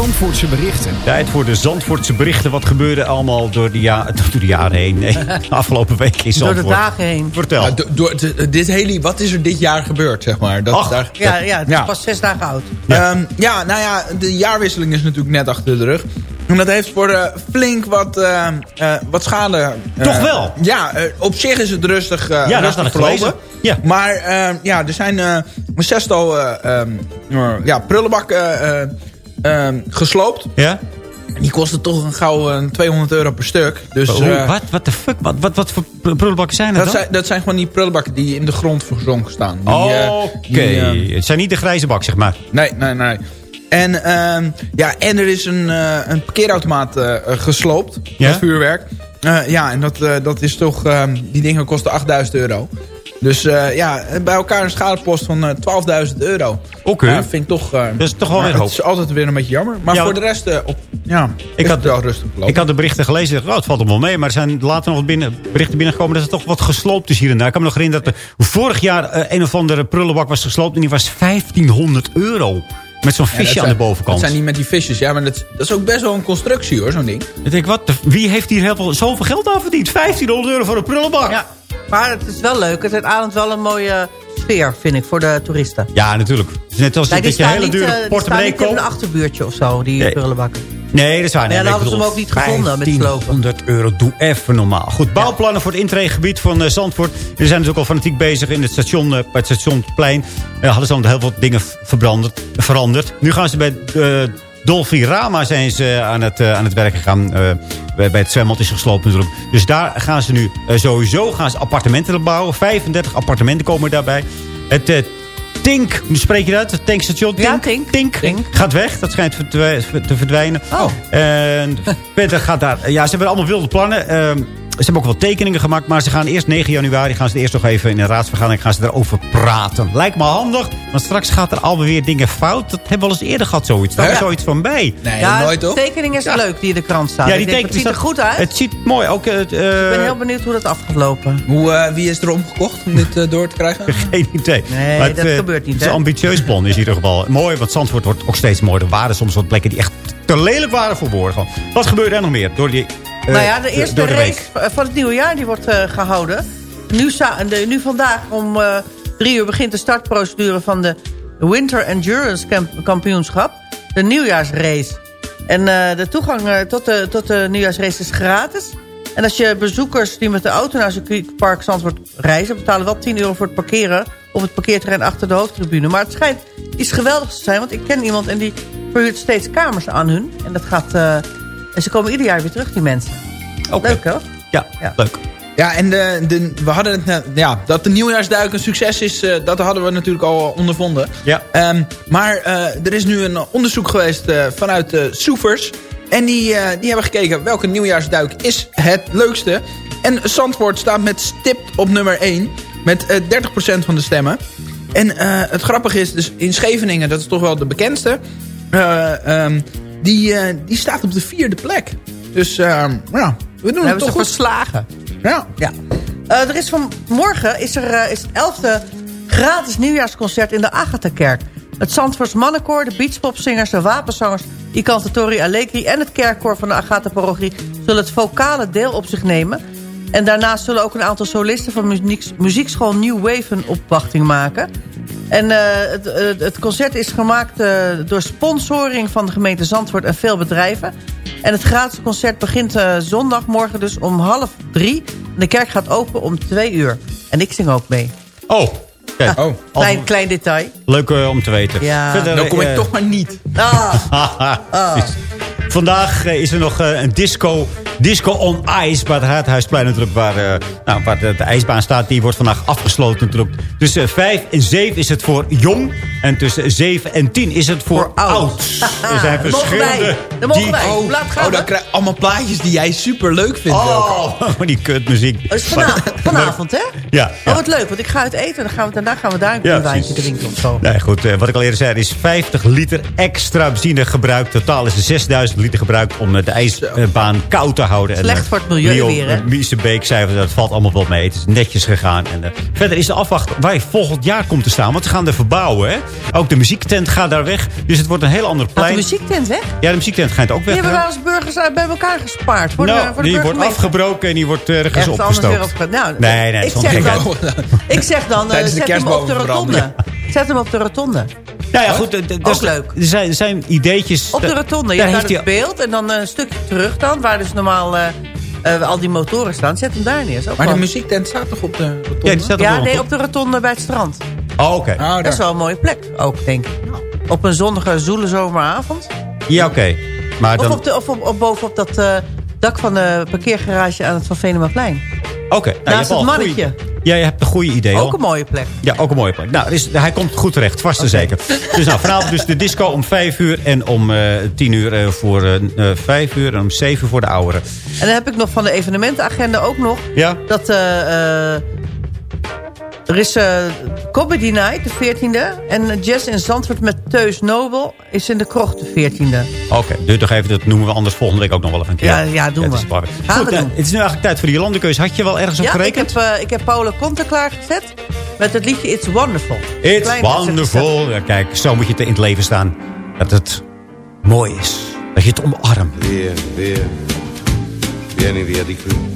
Zandvoortse berichten. Tijd voor de Zandvoortse berichten. Wat gebeurde allemaal door de, ja door de jaren heen? Nee, de [LAUGHS] afgelopen week in Door Zandvoort. de dagen heen. Vertel. Ja, do- door de- dit hele, wat is er dit jaar gebeurd, zeg maar? Dat, Ach, daar, Ja, ja het is Ja. pas zes dagen oud. Ja. ja, nou ja, de jaarwisseling is natuurlijk net achter de rug. En dat heeft voor eh, flink wat, eh, eh, wat schade. eh, Toch wel? Ja, eh, op zich is het rustig, eh dat rustig verlopen. Ja. Maar eh, ja, er zijn eh, een zestal eh, ehm, eh, ja, prullenbakken eh, eh, gesloopt. Ja? Die kosten toch een gauw eh, 200 euro per stuk. Dus, Hoe- eh, wat? Wat de fuck? Wat, wat, wat voor pr- prullenbakken zijn er dat, dan? zijn, dat zijn gewoon die prullenbakken die in de grond verzonken staan. Oké. eh, eh, het zijn niet de grijze bak, zeg maar. Nee, nee, nee. En, ehm, ja, en er is een, eh, een parkeerautomaat eh, eh, gesloopt Ja? met vuurwerk. Eh, ja, en dat, eh, dat is toch... ehm, die dingen kosten 8000 euro. Dus eh, ja, bij elkaar een schadepost van eh 12.000 euro. Oké. Ja, vind ik toch... eh, Dat is toch wel weer hoop. Het is altijd weer een beetje jammer. Maar Ja, voor de rest, eh, op, ja, Ik had- het wel rustig gelopen. Ik had de berichten gelezen. Oh, het valt er wel mee. Maar er zijn later nog wat binnen, berichten binnengekomen... dat er toch wat gesloopt is hier en daar. Ik kan me nog herinneren dat er vorig jaar... eh, een of andere prullenbak was gesloopt... en die was 1500 euro. Met zo'n Ja, visje aan de bovenkant. Dat zijn niet met die visjes. Ja, maar dat, dat is ook best wel een constructie hoor, zo'n ding. Ik denk, wat? wie heeft hier heel veel, zoveel geld aan verdiend? 1500 euro voor een prullenbak. Ja. Maar het is wel leuk. Het ademt wel een mooie sfeer, vind ik, voor de toeristen. Ja, natuurlijk. Het is net als die dat je hele niet, dure eh, portemonnee in een koopt. achterbuurtje of zo, die Nee. prullenbakken. Nee, dat is waar. Ja, Nee, dan ik hadden ze hem ook niet gevonden met slopen. 1500 euro, doe even normaal. Goed, bouwplannen voor het intreegebied van eh, Zandvoort. We zijn natuurlijk al fanatiek bezig in het station, eh, bij het stationplein. Eh, hadden ze al heel veel dingen veranderd. Nu gaan ze bij Dolfirama zijn ze aan het, eh, aan het werk gegaan. Eh, bij, het zwembad is geslopen natuurlijk. Dus daar gaan ze nu eh, sowieso gaan ze appartementen bouwen. 35 appartementen komen daarbij. Het eh, Tink, hoe spreek je dat? Het tankstation? Ja, Tink, Tink. Tink. Gaat weg. Dat schijnt te verdwijnen. Oh. En [LAUGHS] verder gaat daar... Ja, ze hebben allemaal wilde plannen. Ze hebben ook wel tekeningen gemaakt. Maar ze gaan eerst 9 januari... gaan ze eerst nog even in een raadsvergadering... gaan ze daarover praten. Lijkt me handig. Want straks gaat er alweer dingen fout. Dat hebben we al eens eerder gehad, zoiets. Daar Ja. is zoiets van bij. Nee, ja, nooit toch? tekening is Ja. leuk die in de krant staat. Ja, die denk, tekening het ziet er goed uit. Het ziet mooi. Ook, het, eh, ik ben heel benieuwd hoe dat af gaat lopen. Hoe, eh, wie is er omgekocht om dit eh, door te krijgen? [LAUGHS] Geen idee. Nee, Maar het, dat eh, gebeurt niet, Het is een ambitieus plan is in ieder geval. Mooi, want Zandvoort wordt ook steeds mooier. Er waren soms wat plekken die echt te lelijk waren voor. Gewoon. Wat gebeurt er nog meer door die eh, nou ja, de eerste de race week? van het nieuwe jaar die wordt eh, gehouden. Nu, vandaag om eh, drie uur begint de startprocedure van de Winter Endurance Kampioenschap. De nieuwjaarsrace. En eh, de toegang eh, tot, de, tot de nieuwjaarsrace is gratis. En als je bezoekers die met de auto naar circuitpark Zandvoort reizen... betalen wel 10 euro voor het parkeren op het parkeerterrein achter de hoofdtribune. Maar het schijnt iets geweldigs te zijn, want ik ken iemand... en die verhuurt steeds kamers aan hun. En dat gaat... eh, en ze komen ieder jaar weer terug, die mensen. Leuk, hoor. Ja, Ja. leuk. Ja, en de, de, we hadden het net, ja, dat de nieuwjaarsduik een succes is, eh, dat hadden we natuurlijk al ondervonden. Ja. Ehm, maar eh, er is nu een onderzoek geweest eh, vanuit de Soefers. En die, eh, die hebben gekeken welke nieuwjaarsduik is het leukste. En Zandvoort staat met stipt op nummer 1. Met eh 30% van de stemmen. En eh, het grappige is, dus in Scheveningen, dat is toch wel de bekendste. eh, ehm, die, eh, die staat op de vierde plek. Dus ehm, ja, we doen het toch goed. verslagen. Ja. Ja. Eh, er is van morgen is er eh, is het elfde gratis nieuwjaarsconcert in de Agatha-kerk. Het Zandvoorts Mannenkoor, de beachpopzingers, de wapenzangers... I Cantatori Allegri en het kerkkoor van de Agatha-parochie... zullen het vocale deel op zich nemen. En daarnaast zullen ook een aantal solisten van muziek, muziekschool New Wave... een opwachting maken. En eh, het, het- concert is gemaakt eh, door sponsoring van de gemeente Zandvoort... en veel bedrijven. En het gratis concert begint eh, zondagmorgen dus om half drie. En de kerk gaat open om twee uur. En ik zing ook mee. Oh, kijk. Oh. Klein, klein detail. Leuk om te weten. Ja. Verder, Dan kom ik toch maar niet. [LAUGHS] Ah, Precies. Vandaag eh, is er nog eh, een disco, disco on ice bij het Raadhuisplein natuurlijk. Waar, eh, nou, waar de, de ijsbaan staat. Die wordt vandaag afgesloten natuurlijk. Tussen 5 en 7 is het voor jong. En tussen 7 en 10 is het voor, oud. Er zijn Daar mogen verschillende... wij. Daar mogen wij. Oh, Laat gaan. oh, dan hè? krijg je allemaal plaatjes die jij super leuk vindt. Oh, [LAUGHS] maar die kutmuziek. Dat is vanavond, vanavond hè? Ja. Oh, wat leuk, want ik ga uit eten. Dan gaan we, daarna gaan we daar een Ja, wijntje drinken of zo. Nee, goed. eh, wat ik al eerder zei, er is 50 liter extra benzine gebruikt. Totaal is er 6000 liter gebruikt om eh, de ijsbaan koud te houden. Slecht En, eh, voor het milieu Leo, weer, hè? Miesebeek zei, dat valt allemaal wel mee. Het is netjes gegaan. En, verder is de afwacht waar je volgend jaar komt te staan. Want ze gaan er verbouwen. Hè? Ook de muziektent gaat daar weg. Dus het wordt een heel ander Gaat de plein. muziektent weg? Ja, de muziektent gaat ook Die weg. hebben wij als burgers uit- bij elkaar gespaard. Voor nou, de, voor de die wordt afgebroken en die wordt ergens Ergens anders opgestookt. Nou, nee, nee, ik dat is zeg wel dan, [LAUGHS] ik zeg dan, eh, Tijdens de zet hem op de rotonde. Zet hem op de rotonde. Nou ja, goed. eh, dat is- leuk. Er zijn, er zijn ideetjes. Op de rotonde. Je daar hebt daar het beeld en dan eh, een stukje terug dan. Waar dus normaal eh, eh, al die motoren staan. Zet hem daar neer. Maar de wel- muziektent staat toch op de rotonde? Ja, die staat op Ja, de nee, rotonde. op de rotonde bij het strand. Oh, oké. Ah, Dat is wel een mooie plek ook, denk ik. Op een zonnige, zoele zomeravond. Ja, oké. Maar Of, dan... op de, of op, op, bovenop dat eh, dak van de parkeergarage aan het Van Venemaplein. Oké. nou, je Naast het mannetje. goeie- Ja, je hebt een goede idee Ook een mooie plek. Ja, ook een mooie plek. Nou, is, hij komt goed terecht, vast en zeker. Dus nou, vanavond dus de disco om 5 uur en om eh 10 uur eh, voor eh 5 uur en om 7 uur voor de ouderen. En dan heb ik nog van de evenementenagenda ook nog... Ja? dat er is eh, Comedy Night, de 14e. En Jazz in Zandvoort met Teus Nobel is in de krocht de 14e. Oké, dus nog even, dat noemen we anders volgende week ook nog wel even een keer. Ja, ja, doen het we. is spannend. Gaan Goed, we eh, doen. het is nu eigenlijk tijd voor die landenkeuze. Had je wel ergens op Ja, ik heb, eh, ik heb Paula Conte klaargezet met het liedje It's Wonderful. It's Klein wonderful. Ja, kijk, zo moet je het in het leven staan. Dat het mooi is. Dat je het omarmt. Via, via, vieni via di qui.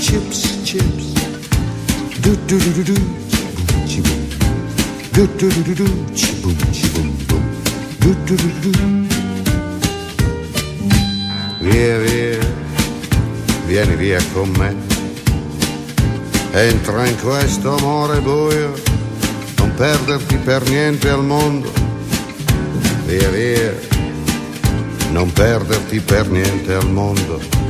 chips, chips. Do do do do do, chi. Do do do do do, chi boom boom. Do do do do do. Via, via, vieni via con me. Entra in questo amore buio, non perderti per niente al mondo. Via via, non perderti per niente al mondo.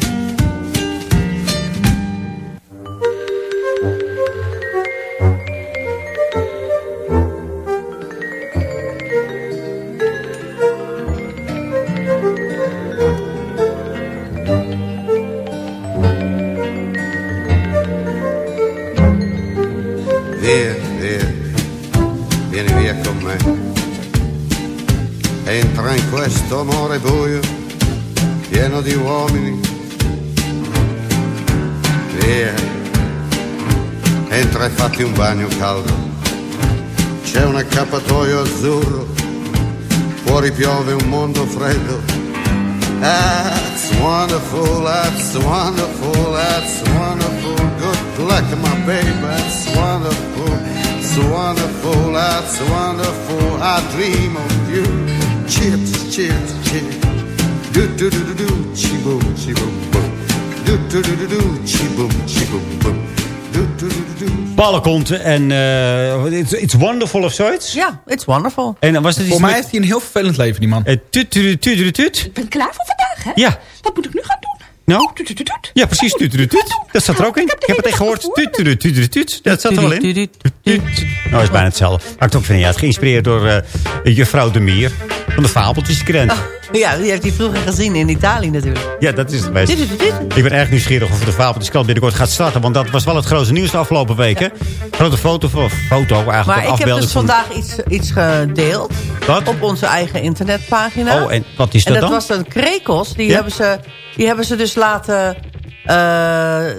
Piove un mondo freddo. That's wonderful, that's wonderful, that's wonderful. Good luck, my baby, that's wonderful, it's wonderful, that's wonderful. I dream of you. Chips, chips, chips. Do do do do do, chi boom, chi boom boom. Do do do do do, chi boom, chi boom boom. Do do do do do. Ballenkonte en eh it's, it's Wonderful of zoiets. Ja, it's wonderful. En dan was het iets Voor mij met- heeft hij een heel vervelend leven, die man. Eh, tut, tut, tut, tut, tut. Ik ben klaar voor vandaag, hè? Ja. Wat moet ik nu gaan doen? Nou? Tut, tut, tut, tut. Ja, precies. Tut, tut, tut. Dat staat er ook in. Ik heb het echt gehoord. Tut, tut, tut, tut, tut. Dat zat er wel in. Tut, tut. Nou, dat is bijna hetzelfde. Maakt ook van niet uit. Geïnspireerd door eh juffrouw de Mier. Van de Fabeltjeskrant. Ja, die heeft hij vroeger gezien in Italië natuurlijk. Ja, dat is het best. Ik ben erg nieuwsgierig of de Fabeltjeskrant binnenkort gaat starten. Want dat was wel het grootste nieuws de afgelopen weken. Grote foto, foto eigenlijk. Maar ik heb dus van- vandaag iets, iets gedeeld. Op onze eigen internetpagina. Oh, en wat is En dat dat dan? was een krekels. Die, Ja? hebben ze, die hebben ze dus laten... eh,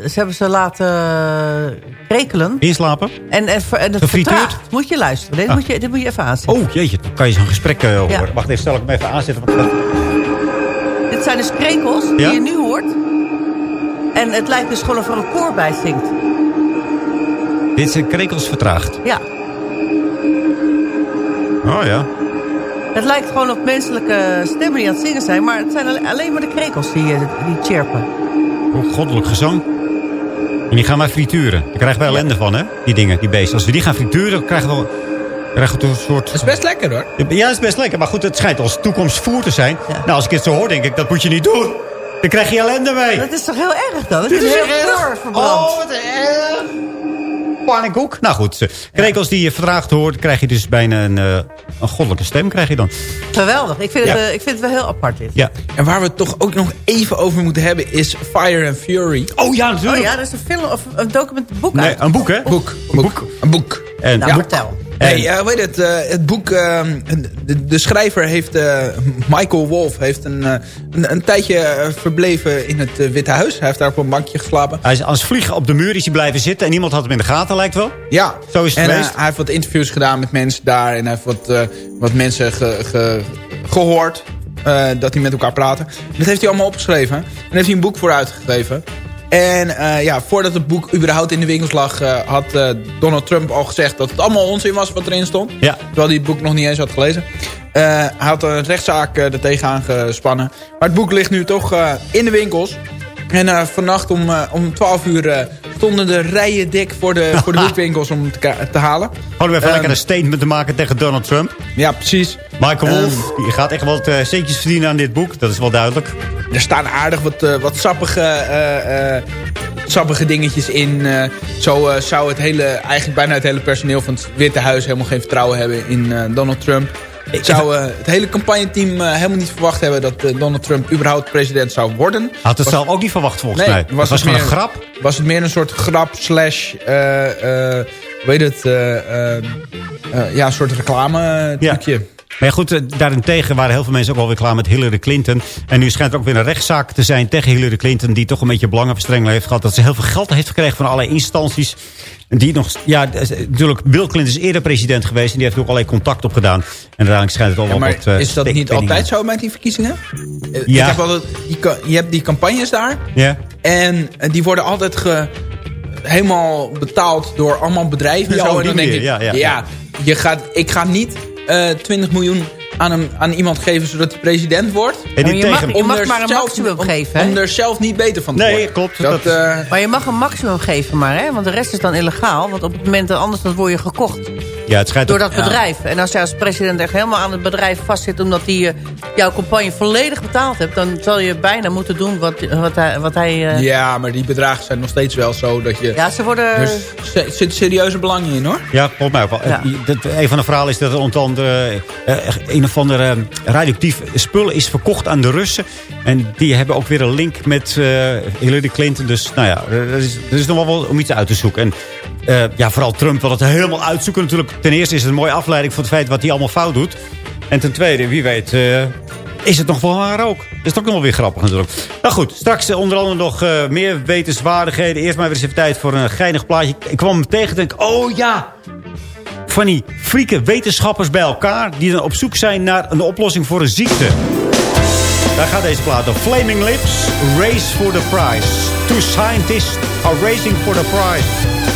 ze hebben ze laten krekelen. Inslapen? En, en, het vertraagt. Moet je luisteren. Dit, Ah. moet, je, dit moet je even aanzetten. Oh, jeetje. Dan kan je zo'n gesprek eh, horen. Ja. Wacht even, stel ik hem even aanzetten. want Dit zijn dus krekels Ja? die je nu hoort. En het lijkt dus gewoon of er een koor bij zingt. Dit zijn krekels vertraagd. Ja. Oh ja. Het lijkt gewoon op menselijke stemmen die aan het zingen zijn. Maar het zijn alle- alleen maar de krekels die, eh, die chirpen. Oh, goddelijk gezang. En die gaan wij frituren. Daar krijgen wij ellende van, hè? Die dingen, die beesten. Als we die gaan frituren, dan krijgen we, krijgen we een soort... Dat is best lekker hoor. Ja, dat is best lekker. Maar goed, het schijnt als toekomstvoer te zijn. Nou, als ik het zo hoor, denk ik, dat moet je niet doen. Dan krijg je ellende mee. Dat is toch heel erg dan? Het Dit is is heel erg. Oh, wat erg. Pannenkoek. Nou goed, eh, krekels die je vertraagd hoort, krijg je dus bijna een, eh, een goddelijke stem. Krijg je dan. Geweldig. Ik vind, het, eh, ik vind het wel heel apart dit. Ja. En waar we het toch ook nog even over moeten hebben is Fire and Fury. Oh ja, natuurlijk. Oh ja, dat is een film of een document een boek Nee, uit. een boek, hè? Boek. boek. Een boek. En, Nou, ja. vertel. Nee, eh, weet het, eh, het boek, eh, de, de schrijver heeft, eh, Michael Wolff, heeft een, eh, een, een tijdje eh, verbleven in het eh, Witte Huis. Hij heeft daar op een bankje geslapen. Hij is als vliegen op de muur is hij blijven zitten. En niemand had hem in de gaten, lijkt wel. Ja. Zo is het en, eh, geweest. hij heeft wat interviews gedaan met mensen daar. En hij heeft wat, eh, wat mensen ge- ge- gehoord. eh, dat die met elkaar praten. Dat heeft hij allemaal opgeschreven. En daar heeft hij een boek voor uitgegeven. En eh, ja, voordat het boek überhaupt in de winkels lag... eh, had eh, Donald Trump al gezegd dat het allemaal onzin was wat erin stond. Ja. Terwijl hij het boek nog niet eens had gelezen. Hij had een rechtszaak er tegenaan gespannen. Maar het boek ligt nu toch in de winkels. En eh, vannacht om, eh, om 12 uur eh, stonden de rijen dik voor de, voor de [LAUGHS] boekwinkels om te, te halen. Gewoon even Ehm, lekker een statement te maken tegen Donald Trump. Ja, precies. Michael Ehm, Wolff, die gaat echt wat centjes verdienen aan dit boek. Dat is wel duidelijk. Er staan aardig wat, wat sappige, sappige dingetjes in. zo zou het hele, eigenlijk bijna het hele personeel van het Witte Huis... helemaal geen vertrouwen hebben in Donald Trump. Ik zou eh, het hele campagneteam eh, helemaal niet verwacht hebben... dat eh, Donald Trump überhaupt president zou worden. Had het Was- zelf ook niet verwacht volgens Nee, mij. was het gewoon een meer- grap. Was het meer een soort grap slash... weet het... ja, een soort reclame trucje. Maar ja, goed, eh, daarentegen waren heel veel mensen ook alweer klaar met Hillary Clinton. En nu schijnt er ook weer een rechtszaak te zijn tegen Hillary Clinton... die toch een beetje belangenverstrengeling heeft gehad. Dat ze heel veel geld heeft gekregen van allerlei instanties. En die nog, ja, eh, natuurlijk, Bill Clinton is eerder president geweest... en die heeft ook allerlei contact opgedaan. En uiteindelijk schijnt het al Ja, maar wat... eh, is dat niet altijd zo met die verkiezingen? Ja. Ik heb altijd, je, hebt die campagnes daar. Ja. En die worden altijd ge, helemaal betaald door allemaal bedrijven. Ja, en zo. En dan denk ik, ja, ja, je gaat, ik ga niet eh 20 miljoen aan, hem, aan iemand geven zodat hij president wordt. En die je mag- tegen... je mag maar een zelf- maximum om, geven, hè? Om er zelf niet beter van te Nee, worden. klopt. Dat, Dat- eh, Maar je mag een maximum geven maar, hè? Want de rest is dan illegaal. Want op het moment dat anders dan word je gekocht Ja, het schijnt door ook- dat bedrijf. En als jij als president echt helemaal aan het bedrijf vastzit... omdat hij eh, jouw campagne volledig betaald hebt... dan zal je bijna moeten doen wat, wat hij... Wat hij eh, ja, maar die bedragen zijn nog steeds wel zo dat je... ja, ze worden... Er z- zitten serieuze belangen in hoor. Ja, volgens mij ook wel. Ja. Eh, dat- Een van de verhalen is dat er onder andere een of ander radioactief spul is verkocht aan de Russen. En die hebben ook weer een link met eh, Hillary Clinton. Dus nou ja, er is, er is nog wel om iets uit te zoeken. En eh, ja, vooral Trump wil het helemaal uitzoeken natuurlijk. Ten eerste is het een mooie afleiding van het feit wat hij allemaal fout doet. En ten tweede, wie weet... eh, is het nog wel waar ook? Dat is ook nog wel weer grappig natuurlijk. Nou goed, straks eh, onder andere nog meer wetenswaardigheden. Eerst maar weer eens even tijd voor een geinig plaatje. Ik kwam hem tegen en denk, oh ja, van die frieke wetenschappers bij elkaar... die dan op zoek zijn naar een oplossing voor een ziekte. Daar gaat deze plaat op. Flaming Lips, Race for the Prize. Two scientists are racing for the prize.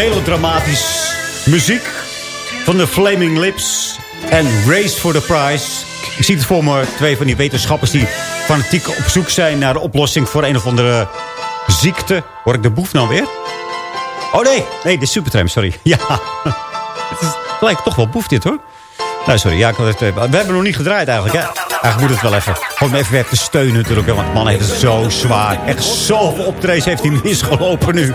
Melodramatisch. Muziek van de Flaming Lips en Race for the Prize. Ik zie het voor me, twee van die wetenschappers die fanatiek op zoek zijn naar de oplossing voor een of andere ziekte. Hoor ik de boef nou weer? Oh nee, nee, de supertram, sorry. [LAUGHS] Ja, het, lijkt toch wel boef dit hoor. Nou, sorry. Ja, eh, we hebben nog niet gedraaid eigenlijk. Hè? Eigenlijk moet het wel even. Gewoon even weer te steunen natuurlijk. hè, Want de man heeft het zo zwaar. Echt zoveel optredens heeft hij misgelopen nu.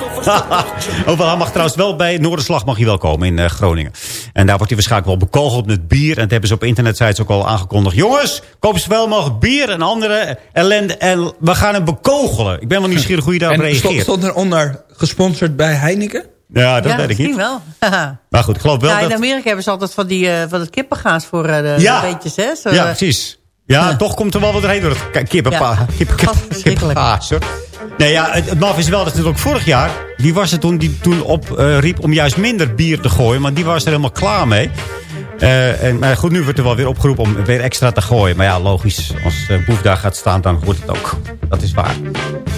[LAUGHS] Hoewel hij mag trouwens wel bij Noorderslag mag hij wel komen in eh, Groningen. En daar wordt hij waarschijnlijk wel bekogeld met bier. En dat hebben ze op internetsites ook al aangekondigd. Jongens, koop zoveel mogelijk bier en andere ellende. En we gaan hem bekogelen. Ik ben wel nieuwsgierig hoe je daarop En stond, reageert. stond eronder gesponsord bij Heineken? Ja, dat ja, weet ik niet. wel. [LAUGHS] Maar goed, ik geloof wel ja, in dat... Amerika hebben ze altijd van, die, eh, van het kippengaas voor eh, de, Ja. de beetjes, hè? Zo, Ja, precies. Ja, toch komt er wel wat heen door het ki- kippenpa. Ja. Nee, ja, het, het maf is wel dat natuurlijk vorig jaar... Wie was het toen die toen op eh, riep om juist minder bier te gooien? Maar die was er helemaal klaar mee. Eh, en, maar goed, nu wordt er wel weer opgeroepen om weer extra te gooien. Maar ja, logisch. Als eh Boef daar gaat staan, dan hoort het ook. Dat is waar.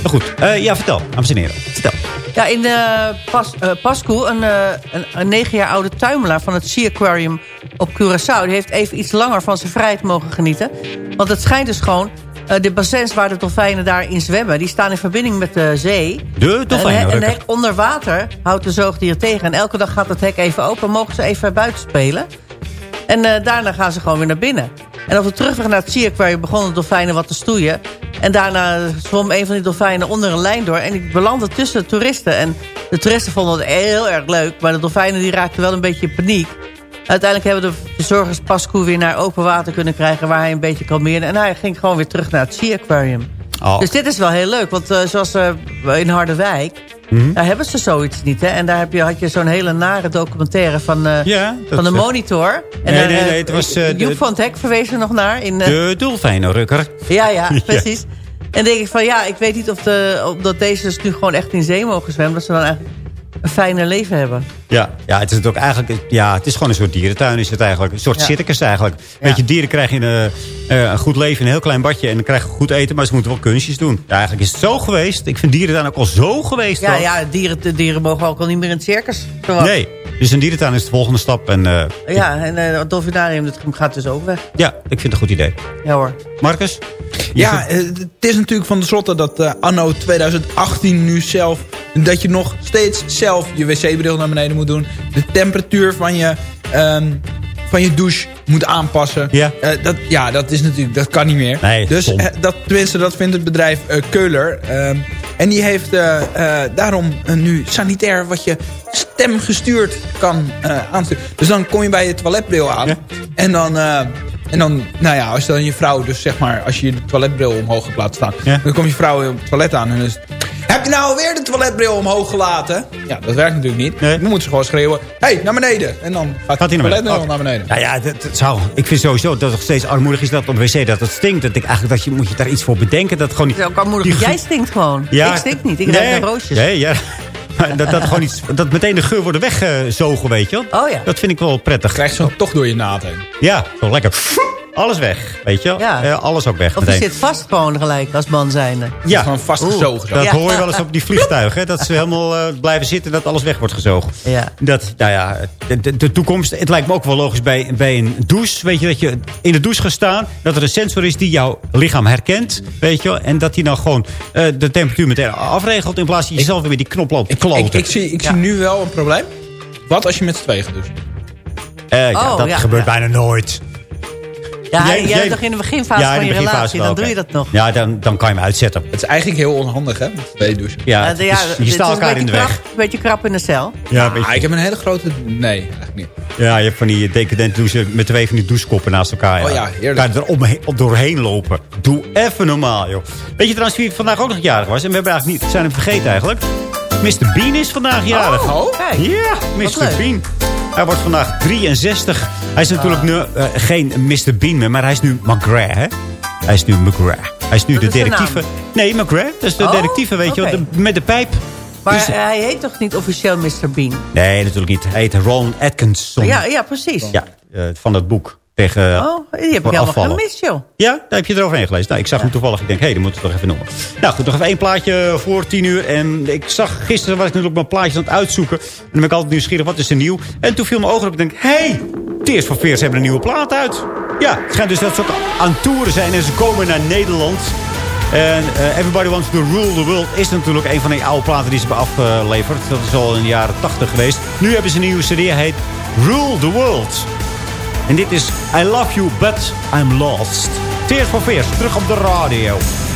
Maar goed, ja, vertel, dames en heren. Vertel. Ja, in de Pas, eh, Pascu, een, eh, een, een negen jaar oude tuimelaar van het Sea Aquarium op Curaçao... die heeft even iets langer van zijn vrijheid mogen genieten. Want het schijnt dus gewoon... eh, de bassins waar de dolfijnen daarin zwemmen... die staan in verbinding met de zee. De dolfijnen, Een, hek onder water houdt de zoogdieren tegen. En elke dag gaat het hek even open. Mogen ze even buiten spelen. En eh, daarna gaan ze gewoon weer naar binnen. En op de terugweg naar het Sea Aquarium begonnen de dolfijnen wat te stoeien. En daarna zwom een van die dolfijnen onder een lijn door. En die belandde tussen de toeristen. En de toeristen vonden het heel erg leuk. Maar de dolfijnen die raakten wel een beetje in paniek. Uiteindelijk hebben de verzorgers Pascu weer naar open water kunnen krijgen... waar hij een beetje kalmeerde. En hij ging gewoon weer terug naar het Sea Aquarium. Oh. Dus dit is wel heel leuk. Want eh, zoals eh, in Harderwijk... Mhm. Daar hebben ze zoiets niet. Hè? En daar heb je, had je zo'n hele nare documentaire van, eh, Ja, van de Monitor. En Nee, daar, nee, eh, nee, het was, eh, Joep de- van het Hek verwees er nog naar. In, eh, De dolfijnenrukker. ja, ja, [LAUGHS] precies. En denk ik van ja, ik weet niet of, de, of dat deze dus nu gewoon echt in zee mogen zwemmen. Dat ze dan eigenlijk een fijner leven hebben. Ja, ja, het is ook eigenlijk, ja, het is gewoon een soort dierentuin is het eigenlijk. Een soort Ja. circus eigenlijk. Weet je, dieren krijgen een, eh, een goed leven in een heel klein badje. En dan krijgen goed eten, maar ze moeten wel kunstjes doen. Ja, eigenlijk is het zo geweest. Ik vind dierentuin ook al zo geweest. Ja, hoor. ja dieren, dieren mogen ook al niet meer in het circus. Nee, dus een dierentuin is de volgende stap. En eh, Ja, en eh, het dolfinarium dat gaat dus ook weg. ja, ik vind het een goed idee. Ja hoor. Marcus? Ja, eh, het is natuurlijk van de zotte dat anno 2018 nu zelf... dat je nog steeds zelf je wc-bril naar beneden moet doen. De temperatuur van je, ehm, van je douche moet aanpassen. Ja. Eh, dat, ja, dat is natuurlijk, dat kan niet meer. Nee, dus eh, dat, tenminste, dat vindt het bedrijf eh, Keuler. Ehm, en die heeft daarom nu sanitair wat je stemgestuurd kan aansturen. Dus dan kom je bij je toiletbril aan. En dan... en dan, nou ja, als dan je vrouw dus zeg maar... als je je toiletbril omhoog hebt laten staan... dan komt je vrouw op het toilet aan en is Heb je nou weer de toiletbril omhoog gelaten? Ja, dat werkt natuurlijk niet. Dan moet ze gewoon schreeuwen... Hé, hey, naar beneden! En dan gaat, Gaat de naar beneden? toiletbril naar beneden. Nou ja, dat, dat zou, ik vind sowieso dat het nog steeds armoedig is dat op de wc dat het stinkt. Dat ik eigenlijk dat je moet je daar iets voor bedenken. Dat gewoon niet, Het is ook armoedig. die Jij stinkt gewoon. Ja. Ik stink niet. Ik Nee, ruik naar roosjes. Nee, ja. [LAUGHS] Dat, dat, gewoon iets, dat meteen de geur worden weggezogen, weet je wel. Oh ja. Dat vind ik wel prettig. Krijg je zo toch door je naad heen. Ja, zo lekker. Alles weg, weet je wel. Ja. Eh, alles ook weg Of je zit vast gewoon gelijk als man zijnde. Ja, gewoon vastgezogen. Dat Ja. hoor je wel eens op die vliegtuigen. hè, Dat ze helemaal eh, blijven zitten en dat alles weg wordt gezogen. Ja. Dat, nou ja, de, de, de toekomst. Het lijkt me ook wel logisch bij, bij een douche. Weet je, dat je in de douche gaat staan. Dat er een sensor is die jouw lichaam herkent. Weet je wel. En dat die dan gewoon eh, de temperatuur meteen afregelt. In plaats van jezelf weer met die knop loopt te kloten. Ik, ik zie, ik zie nu wel een probleem. Wat als je met z'n tweeën gaat douchen? Eh, ja, Oh, dat ja, gebeurt ja. bijna nooit. Ja, Jij- jij, jij- bent toch in de beginfase Ja, van je beginfase relatie. wel, Dan doe je dat nog. Ja, dan, dan kan je hem uitzetten. Het is eigenlijk heel onhandig, hè? Met tweeën douchen. Ja, ja, je is staat elkaar in de weg. krap- Een beetje krap in de cel. Ja, een Ah, beetje. ik heb een hele grote... Nee, eigenlijk niet. Ja, je hebt van die decadent douchen met twee van die douchekoppen naast elkaar. Oh ja, heerlijk. Kan je er omheen- op doorheen lopen. Doe even normaal, joh. Weet je trouwens wie vandaag ook nog jarig was? En we hebben eigenlijk niet, zijn hem vergeten eigenlijk. Mr. Bean is vandaag jarig. Oh, kijk. Ja, Mr. Bean. Hij wordt vandaag 63. Hij is natuurlijk nu, eh, geen Mr. Bean meer, maar hij is nu McGrath, hè? Hij is nu McGrath. Hij is nu Dat de detectieve. Nee, McGrath. Dat is de Oh, detectieve, weet je wel. Met de pijp. Maar Dus- hij heet toch niet officieel Mr. Bean? nee, natuurlijk niet. Hij heet Ron Atkinson. Ja, ja precies. Ja, eh, van dat boek. Tegen, Oh, die heb ik helemaal gemist, joh. Ja, daar heb je eroverheen gelezen. Nou, ik zag hem toevallig. Ik denk, hé, hey, dat moeten we toch even noemen. Nou goed, nog even één plaatje voor tien uur. En ik zag gisteren, was ik natuurlijk mijn plaatjes aan het uitzoeken. En dan ben ik altijd nieuwsgierig, wat is er nieuw? En toen viel mijn ogen op. Ik denk, hé, hey, Tears for Fears hebben een nieuwe plaat uit. Ja, het schijnt dus dat ze ook aan toeren zijn. En ze komen naar Nederland. En eh, Everybody Wants to Rule the World is natuurlijk een van die oude platen die ze hebben afgeleverd. Dat is al in de jaren 80 geweest. Nu hebben ze een nieuwe serie, heet Rule the World. En dit is I Love You, But I'm Lost. Tears for Fears, terug op de radio.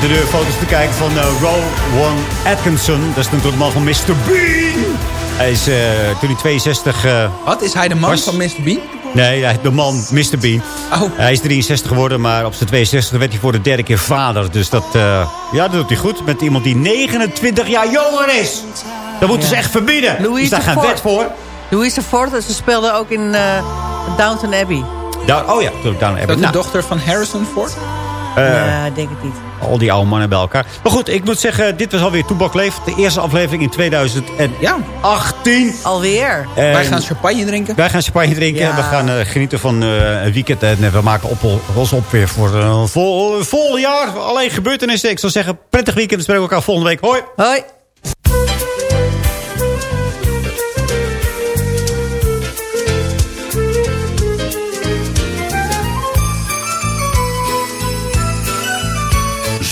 Zitten nu foto's te kijken van uh, Rowan Atkinson. Dat is natuurlijk de man van Mr. Bean. Hij is eh, toen hij 62... eh, Wat, is hij de man was- van Mr. Bean? Nee, hij- de man, Mr. Bean. Oh. Hij is 63 geworden, maar op zijn 62 werd hij voor de derde keer vader. Dus dat, eh, ja, dat doet hij goed. Met iemand die 29 jaar jonger is. Dat moeten ze echt verbieden. Louise is daar Ford. wet voor? Louise Ford, ze speelde ook in eh, Downton Abbey. Oh ja, natuurlijk. Daar Is dat de nou, dochter van Harrison Ford? eh, ja, denk ik niet. Al die oude mannen bij elkaar. Maar goed, ik moet zeggen, dit was alweer Toebak Leeft. De eerste aflevering in 2018. Alweer. En Wij gaan champagne drinken. Wij gaan champagne drinken. Ja. We gaan eh, genieten van eh, een weekend. En we maken op, ons op weer voor een vol, vol jaar. Alleen gebeurtenissen. Ik zou zeggen, prettig weekend. We spreken elkaar volgende week. Hoi. Hoi.